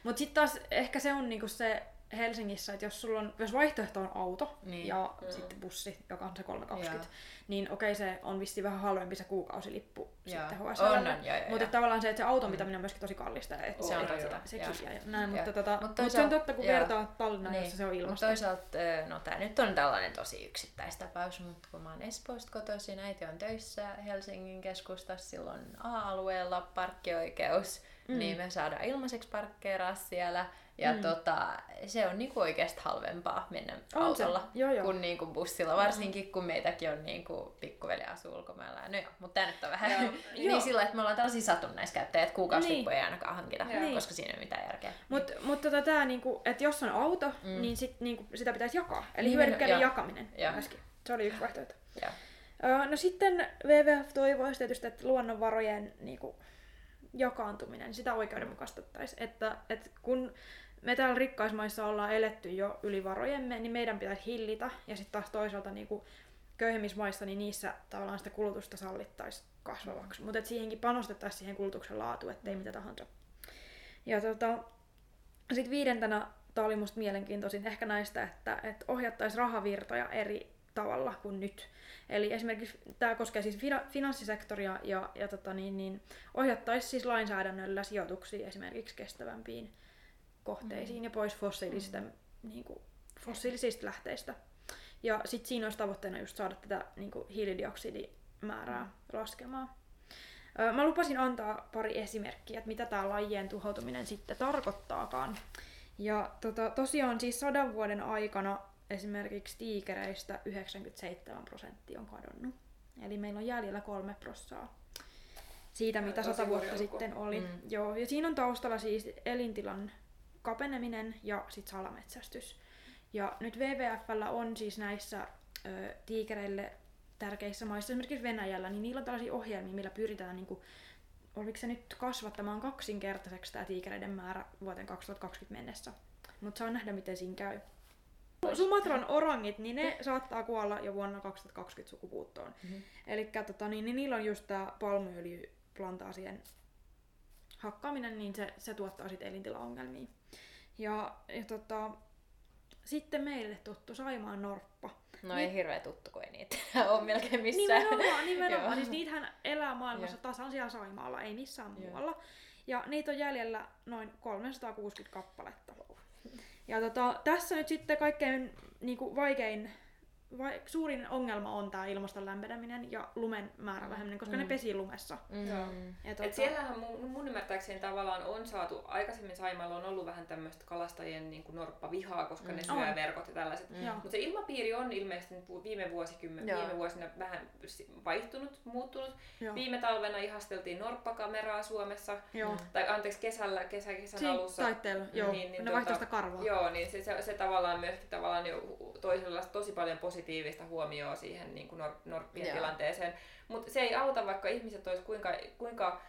Mutta sitten taas ehkä se on niinku se Helsingissä, että jos sulla on, jos vaihtoehto on auto Niin. ja Mm. sitten bussi, joka on se 320, Joo. niin okei se on vissi vähän halvempi se kuukausilippu Joo. sitten joo, Mutta tavallaan se, että se auton pitäminen on myöskin tosi kallista. Että Se on totta, Sekin joo. ja näin, Joo. mutta, tota, Mut mut se on toisaalta- totta, kun vertaa Tallinnaan, jossa se on Mutta ilmasto. toisaalta, no tää nyt on tällainen tosi yksittäistapaus, mutta kun mä oon Espoosta kotoisin, äiti on töissä Helsingin keskustassa, silloin A-alueella parkkioikeus, mm. niin me saadaan ilmaiseksi parkkeeraa siellä. Ja mm. tota, se on niinku oikeasti halvempaa mennä On se. autolla Joo, joo. kuin niinku bussilla, varsinkin kun meitäkin on niinku pikkuveli asuu ulkomailla. No joo, mutta tää nyt on vähän Joo. niin sillä, että me ollaan tällaisia satunnaiskäyttäjiä, että kuukausilippu Niin. ei ainakaan hankita, Niin. koska siinä ei ole mitään järkeä. Mutta mut tota, tää, niinku, että jos on auto, mm. niin, sit, niinku, sitä pitäisi jakaa. Eli Niin, hyödykkeiden joo. jakaminen Joo. myöskin. Se oli yksi vaihtoehto. Öö, no sitten WWF toivoisi tietysti, että luonnonvarojen niinku, jakaantuminen, sitä oikeudenmukaistettaisiin. Että, että kun me täällä rikkaismaissa ollaan eletty jo yli varojemme, niin meidän pitäisi hillitä. Ja sitten taas toisaalta niinku, köyhemmissä maissa, niin niissä tavallaan sitä kulutusta sallittaisiin kasvavaksi. Mutta siihenkin panostettaisiin siihen kulutuksen laatuun, ettei mitä tahansa. Ja tota, sitten viidentenä, tämä oli musta mielenkiintoisin ehkä näistä, että, että ohjattaisiin rahavirtoja eri tavalla kuin nyt. Eli esimerkiksi tämä koskee siis fina- finanssisektoria ja, ja tota niin, niin ohjattaisiin siis lainsäädännöllä sijoituksia esimerkiksi kestävämpiin kohteisiin mm. ja pois fossiilisista, mm. niin kuin, fossiilisista lähteistä. Ja sitten siinä olisi tavoitteena just saada tätä niin kuin hiilidioksidimäärää mm. laskemaan. Ö, Mä lupasin antaa pari esimerkkiä, että mitä tämä lajien tuhoutuminen sitten tarkoittaakaan. Ja tota, tosiaan siis sadan vuoden aikana esimerkiksi tiikereistä 97 prosenttia on kadonnut. Eli meillä on jäljellä kolme prossaa siitä, mitä sata vuotta sitten oli. Mm. Joo, ja siinä on taustalla siis elintilan kapeneminen ja sit salametsästys. Ja nyt WWFllä on siis näissä ö, tiikereille tärkeissä maissa, esimerkiksi Venäjällä, niin niillä on tällaisia ohjelmia, millä pyritään niin kuin, oliko se nyt kasvattamaan kaksinkertaiseksi tämä tiikereiden määrä vuoteen 2020 mennessä. Mutta saa nähdä, miten siinä käy. Sumatran orangit, niin ne saattaa kuolla jo vuonna 2020 sukupuuttoon. Mm-hmm. Eli tota, niin, niin niillä on just tämä palmuöljyplantaasien hakkaaminen, niin se, se tuottaa sitten elintilaongelmia. Ja, ja tota, sitten meille tuttu Saimaan norppa. No ei hirveä tuttu, kun ei niitä ole melkein missään. Nimenomaan, nimenomaan. Siis niitähän elää maailmassa tasan siellä Saimaalla, ei missään Joo. muualla. Ja niitä on jäljellä noin 360 kappaletta. Ja tota, tässä nyt sitten kaikkein niin kuin vaikein, vai, suurin ongelma on tämä ilmaston lämpeneminen ja lumen määrän väheneminen, koska ne pesii lumessa. Joo. Ja Et tota, siellähän mun, mun ymmärtääkseni tavallaan on saatu, aikaisemmin Saimaalla on ollut vähän tämmöistä kalastajien niin kuin norppavihaa, koska ne syö On. verkot ja tällaiset. Joo. Mutta se ilmapiiri on ilmeisesti nyt viime, vuosikymmen, Joo. viime vuosina vähän vaihtunut, muuttunut. Joo. Viime talvena ihasteltiin norppakameraa Suomessa. Joo. Tai anteeksi, kesällä, kesä, kesän Siinä alussa. taitteella, joo. ne vaihtoi sitä karvaa. Joo, niin se, se, se tavallaan myöskin tavallaan jo toisella tosi paljon positiivista huomioon siihen niin kuin nor, norppien Joo. tilanteeseen. Mutta se ei auta, vaikka ihmiset olisi kuinka, kuinka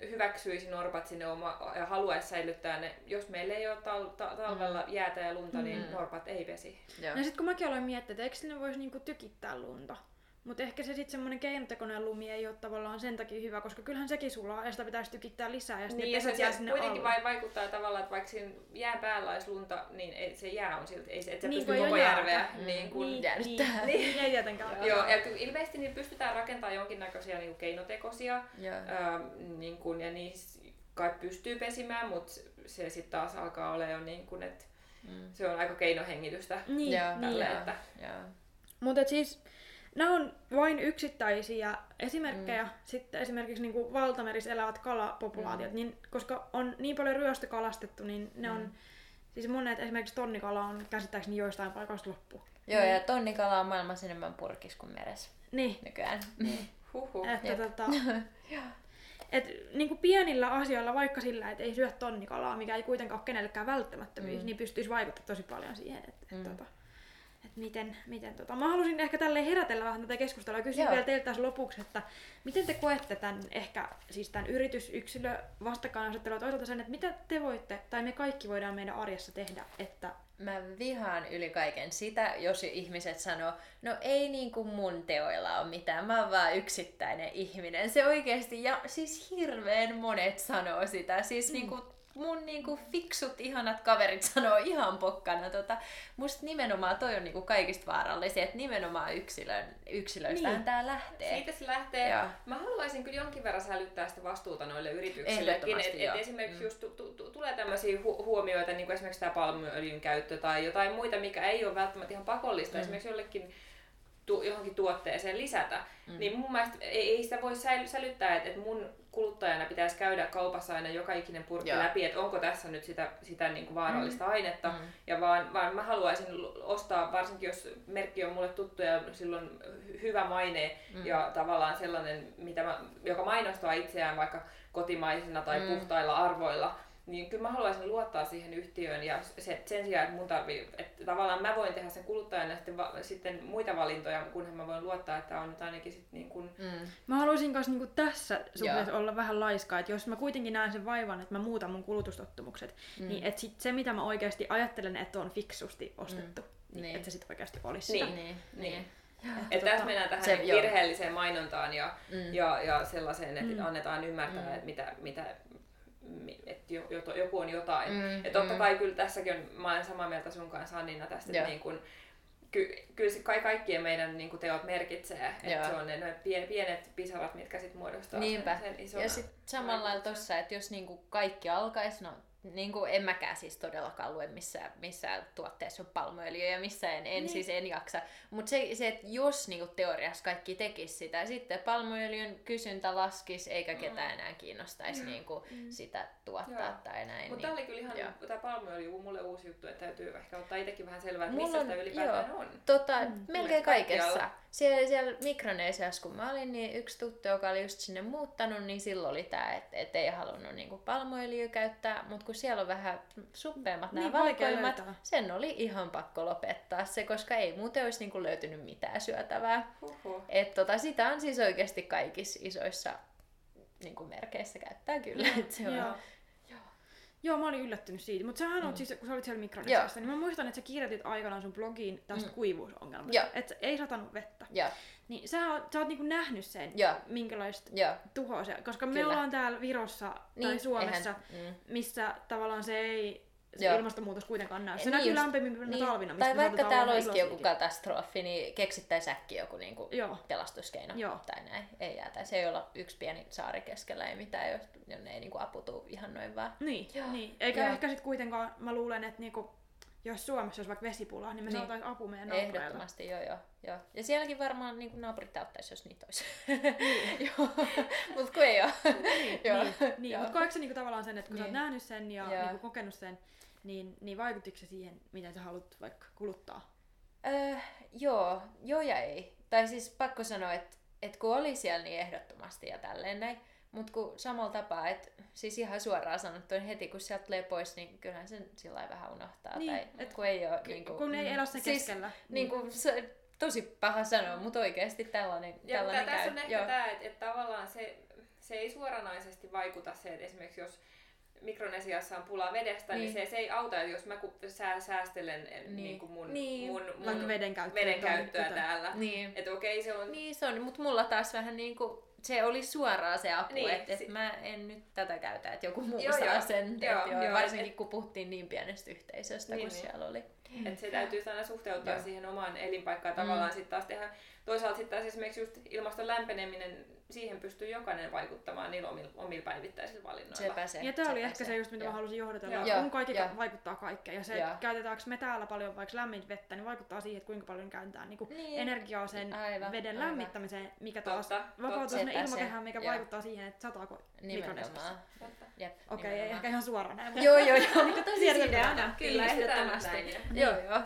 hyväksyisi norpat sinne oma, ja haluaisi säilyttää ne. Jos meillä ei ole tal, ta, talvella jäätä ja lunta, niin Mm. norpat ei pesi. Joo. Ja sitten kun mäkin aloin miettiä, että eikö sinne voisi niinku tykittää lunta. Mutta ehkä se sitten semmoinen keinotekoinen lumi ei ole tavallaan sen takia hyvä, koska kyllähän sekin sulaa ja sitä pitäisi tykittää lisää ja sitten Niin, niin, ja se, jää sinne kuitenkin alle. vai, vaikuttaa tavallaan, että vaikka siinä jään päällä olisi lunta, niin ei, se jää on silti, ei se, et se Niin, pysty koko jäätä. järveä. Mm. Niin kuin, niin, jäädyttää. niin, niin, ei tietenkään. Joo, ja kyllä ilmeisesti niin pystytään rakentamaan jonkinnäköisiä niin keinotekoisia, ää, niin kuin, ja niissä kai pystyy pesimään, mutta se sitten taas alkaa olla jo niin kuin, että Mm. se on aika keinohengitystä. Niin, niin. tälle, joo, että- joo. Mutta siis nämä on vain yksittäisiä esimerkkejä. Mm. Sitten esimerkiksi niin kuin valtamerissä elävät kalapopulaatiot, mm. niin, koska on niin paljon ryöstökalastettu, niin ne mm. on, siis monet esimerkiksi tonnikala on käsittääkseni joistain paikoista loppu. Joo, ja tonnikala on maailmassa enemmän purkis kuin meressä Niin, nykyään. Huhhuh. että tota, et, niin kuin pienillä asioilla, vaikka sillä, että ei syö tonnikalaa, mikä ei kuitenkaan ole kenellekään välttämättömyys, mm. niin pystyisi vaikuttamaan tosi paljon siihen, että mm. et, tota, et miten, miten tota. Mä halusin ehkä tälle herätellä vähän tätä keskustelua ja kysyä Joo. vielä teiltä tässä lopuksi, että miten te koette tämän ehkä siis tämän yritysyksilö vastakkainasettelua ja toisaalta sen, että mitä te voitte tai me kaikki voidaan meidän arjessa tehdä, että Mä vihaan yli kaiken sitä, jos ihmiset sanoo, no ei niinku mun teoilla ole mitään, mä oon vaan yksittäinen ihminen. Se oikeesti, ja siis hirveän monet sanoo sitä. Siis niinku mun niinku fiksut, ihanat kaverit sanoo ihan pokkana. Tota, musta nimenomaan toi on niinku kaikista vaarallisia, että nimenomaan yksilön, yksilöistähän Niin. tää lähtee. Siitä se lähtee. Joo. Mä haluaisin kyllä jonkin verran sälyttää sitä vastuuta noille yrityksillekin. Et, et esimerkiksi mm. just tu, tu, tu, tulee tämmöisiä hu- huomioita, niin kuin esimerkiksi tämä palmuöljyn käyttö tai jotain muita, mikä ei ole välttämättä ihan pakollista. Mm. Esimerkiksi jollekin tu, johonkin tuotteeseen lisätä, mm. niin mun mielestä ei, ei sitä voi säily, sälyttää, että, että mun kuluttajana pitäisi käydä kaupassa aina joka ikinen purkki Joo. läpi, että onko tässä nyt sitä, sitä niin kuin vaarallista mm. ainetta, Mm. ja vaan, vaan mä haluaisin ostaa, varsinkin jos merkki on mulle tuttu ja silloin hy- hyvä maine mm. ja tavallaan sellainen, mitä mä, joka mainostaa itseään vaikka kotimaisena tai mm. puhtailla arvoilla, niin kyllä mä haluaisin luottaa siihen yhtiöön ja se, sen sijaan, että mun tarvii, että tavallaan mä voin tehdä sen kuluttajana sitten, va, sitten muita valintoja, kunhan mä voin luottaa, että on nyt ainakin sitten niin kuin, Mm. Mä haluaisin myös niinku tässä suhteessa olla vähän laiskaa, että jos mä kuitenkin näen sen vaivan, että mä muutan mun kulutustottumukset, mm. niin että sit se mitä mä oikeasti ajattelen, että on fiksusti ostettu, mm. niin, Niin. että se sitten oikeasti olisi Niin. sitä. Niin, Niin. niin. Että tässä mennään tähän Se- joo. virheelliseen mainontaan ja, Mm. ja, ja sellaiseen, että Mm. annetaan ymmärtää, Mm. että mitä, mitä mi- että jo, jo, joku on jotain. Mm. Ja totta mm. kai kyllä tässäkin on, mä olen samaa mieltä sun kanssa Annina tästä, että niin kun, ky, kyllä se kai kaikkien meidän niin kuin teot merkitsee, että se on ne, ne pien, pienet pisarat, mitkä sit muodostaa Niinpä. sen, sen ison Ja sitten samalla lailla tossa, että jos niinku kaikki alkaisi, no niinku en mäkään siis todellakaan lue missään, missään tuotteessa on palmuöljyä ja missä en, en Niin. siis en jaksa. Mutta se, se että jos niinku teoriassa kaikki tekis sitä, sitten palmuöljyn kysyntä laskisi eikä ketään enää kiinnostaisi niinku sitä tuottaa Joo. tai näin. Mutta niin, tämä oli kyllä ihan, joo. tämä palmuöljy on mulle uusi juttu, että täytyy ehkä ottaa itsekin vähän selvää, että missä on- sitä ylipäätään joo. on. Tota, mm, melkein kaikkialla. Siellä, siellä Mikronesiassa, kun mä olin, niin yksi tuttu, joka oli just sinne muuttanut, niin silloin oli tämä, että et ei halunnut niinku palmuöljyä käyttää, mutta kun siellä on vähän suppeammat nämä Niin, valkoimmat, sen oli ihan pakko lopettaa se, koska ei muuten olisi niinku löytynyt mitään syötävää. Huhhuh. Et tota, sitä on siis oikeasti kaikissa isoissa niinku merkeissä käyttää kyllä. Se on, Joo. Joo, mä olin yllättynyt siitä. Mutta sähän on siis, kun sä olit siellä Mikronesiassa, niin mä muistan, että sä kirjoitit aikanaan sun blogiin tästä Mm. kuivuusongelmasta. Että ei satanut vettä. Joo, Niin sä oot, sä oot niinku nähnyt sen, Joo. minkälaista joo. tuhoa se, koska me Kyllä. ollaan täällä Virossa tai Niin, Suomessa, eihän- mm. missä tavallaan se ei se Joo. ilmastonmuutos kuitenkaan näy. Se Niin näkyy lämpimimpinä talvina, mistä Tai vaikka täällä olisikin joku katastrofi, niin keksittäisiin äkkiä joku niinku Joo. pelastuskeino Joo. tai näin. Ei jäätäisi. Ei olla yksi pieni saari keskellä, ei mitään, jos- jonne ei niinku aputu ihan noin vaan. Niin, Joo. niin. Eikä Joo. ehkä sit kuitenkaan, mä luulen, että niinku, jos Suomessa olisi vaikka vesipulaa, niin me Niin. saataisiin apu meidän naapureilta. Ehdottomasti, joo, joo, joo. Ja sielläkin varmaan niin naapurit auttaisi, jos niitä olisi. joo, mutta kun ei ole. joo. Niin, niin. mutta koetko sä niinku tavallaan sen, että kun sä oot Niin. nähnyt sen ja Joo. niinku kokenut sen, niin, niin vaikuttiko se siihen, miten sä haluat vaikka kuluttaa? Öö, joo, joo ja ei. Tai siis pakko sanoa, että, että kun oli siellä niin ehdottomasti ja tälleen näin, mutta kun samalla tapaa, että siis ihan suoraan sanottuna heti kun sieltä tulee pois, niin kyllähän sen sillä vähän unohtaa. Niin, tai, et et kun ei ole... Ky- Niin kuin, kun ei elä se keskellä. Niin kuin, se, tosi paha sanoa, mutta oikeasti tällainen, Ja tällainen tässä käy. on ehkä tämä, että, että tavallaan se, se ei suoranaisesti vaikuta se, että esimerkiksi jos Mikronesiassa on pulaa vedestä, niin, Niin. se, se ei auta, että jos mä ku, sää, säästelen niin. Niin kuin mun, Niin. mun, mun Vaikka veden käyttöä veden käyttöä täällä. Niin. Että okei, se on... Niin se on, mutta mulla taas vähän niin kuin, se oli suoraan se apu, Niin, että et si- mä en nyt tätä käytä, että joku muu Joo, saa joo. sen. et Joo, joo, joo, varsinkin et- kun puhuttiin niin pienestä yhteisöstä, Niin, kun niin. siellä oli. Että se täytyy aina suhteuttaa Joo. siihen omaan elinpaikkaan tavallaan Mm. sitten taas tehdä. Toisaalta sitten taas esimerkiksi just ilmaston lämpeneminen, siihen pystyy jokainen vaikuttamaan niillä omilla, omilla päivittäisillä valinnoilla. Sepä se. Ja tämä oli ehkä se just, mitä Joo. mä halusin johdatella. Joo. Kun kaikki joo. vaikuttaa kaikkeen. Ja se, Joo. että käytetäänkö me täällä paljon vaikka lämmintä vettä, niin vaikuttaa siihen, että kuinka paljon käytetään niin kuin Niin. energiaa sen Aivan, veden aivan. lämmittämiseen, mikä taas Totta, vapautuu sinne ilmakehään, mikä Joo. vaikuttaa siihen, että sataako. Nimenomaan. Okei, ei nimenomaan. ehkä ihan suoraan näin. mutta- Joo, joo, joo. Niin tosi ideana. aina. Kyllä, ehdottomasti. Joo, joo.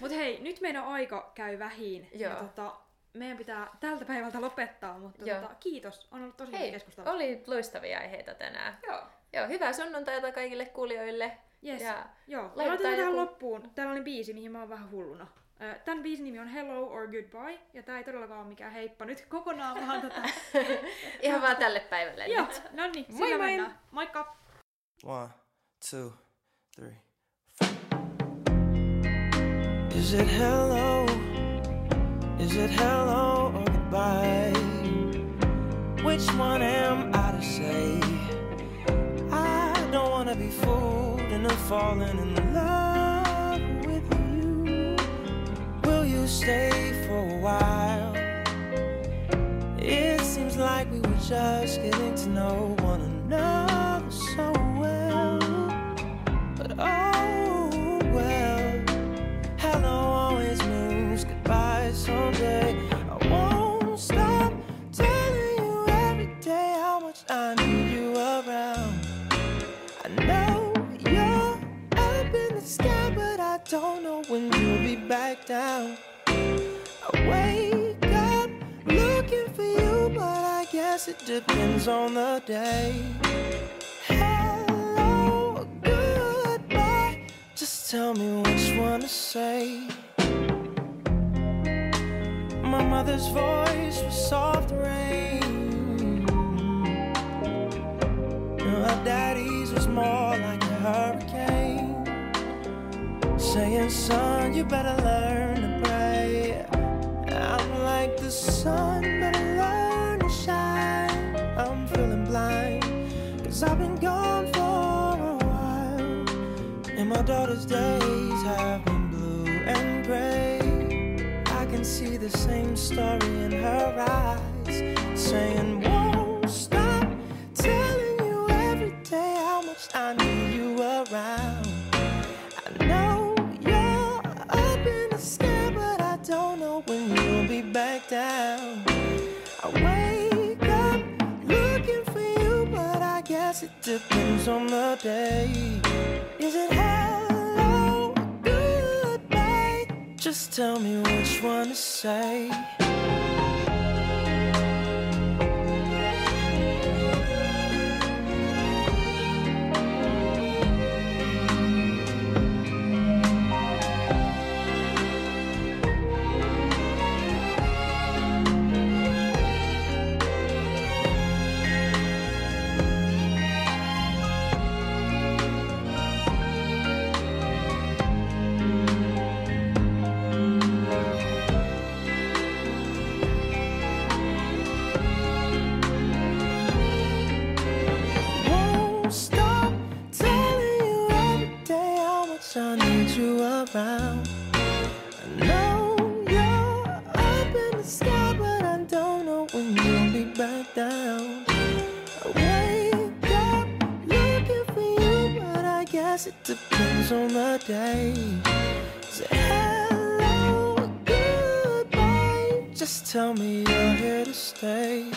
Mut hei, nyt meidän aika käy vähin. Ja Joo. tota, meidän pitää tältä päivältä lopettaa, mutta Joo. tota, kiitos. On ollut tosi hyvä Hei, keskustelu. oli loistavia aiheita tänään. Joo. Joo, hyvää sunnuntaita kaikille kuulijoille. Yes. Ja Joo, laitetaan laitetaan tähän joku- loppuun. Täällä oli biisi, mihin mä oon vähän hulluna. Tän biisin nimi on Hello or Goodbye, ja tää ei todellakaan ole mikään heippa nyt kokonaan, vaan tota... ihan vaan tälle päivälle Joo, nyt. no niin, Moi sillä moi! mennään. Moikka! One, two, three, four. Is it hello? Is it hello or goodbye? Which one am I to say? I don't wanna be fooled into falling in love with you. Will you stay for a while? It seems like we were just getting to know one another so well. But oh down. I wake up looking for you, but I guess it depends on the day. Hello, goodbye. Just tell me which one to say. My mother's voice was soft rain. Her daddy's was more like a hurricane. Saying, son, you better learn to pray. I'm like the sun, better learn to shine. I'm feeling blind, cause I've been gone for a while. And my daughter's days have been blue and gray. I can see the same story in her eyes, saying, Won't stop telling you every day how much I need you around. The day. Is it hello, goodbye? Just tell me which one to say. Tell me you're here to stay.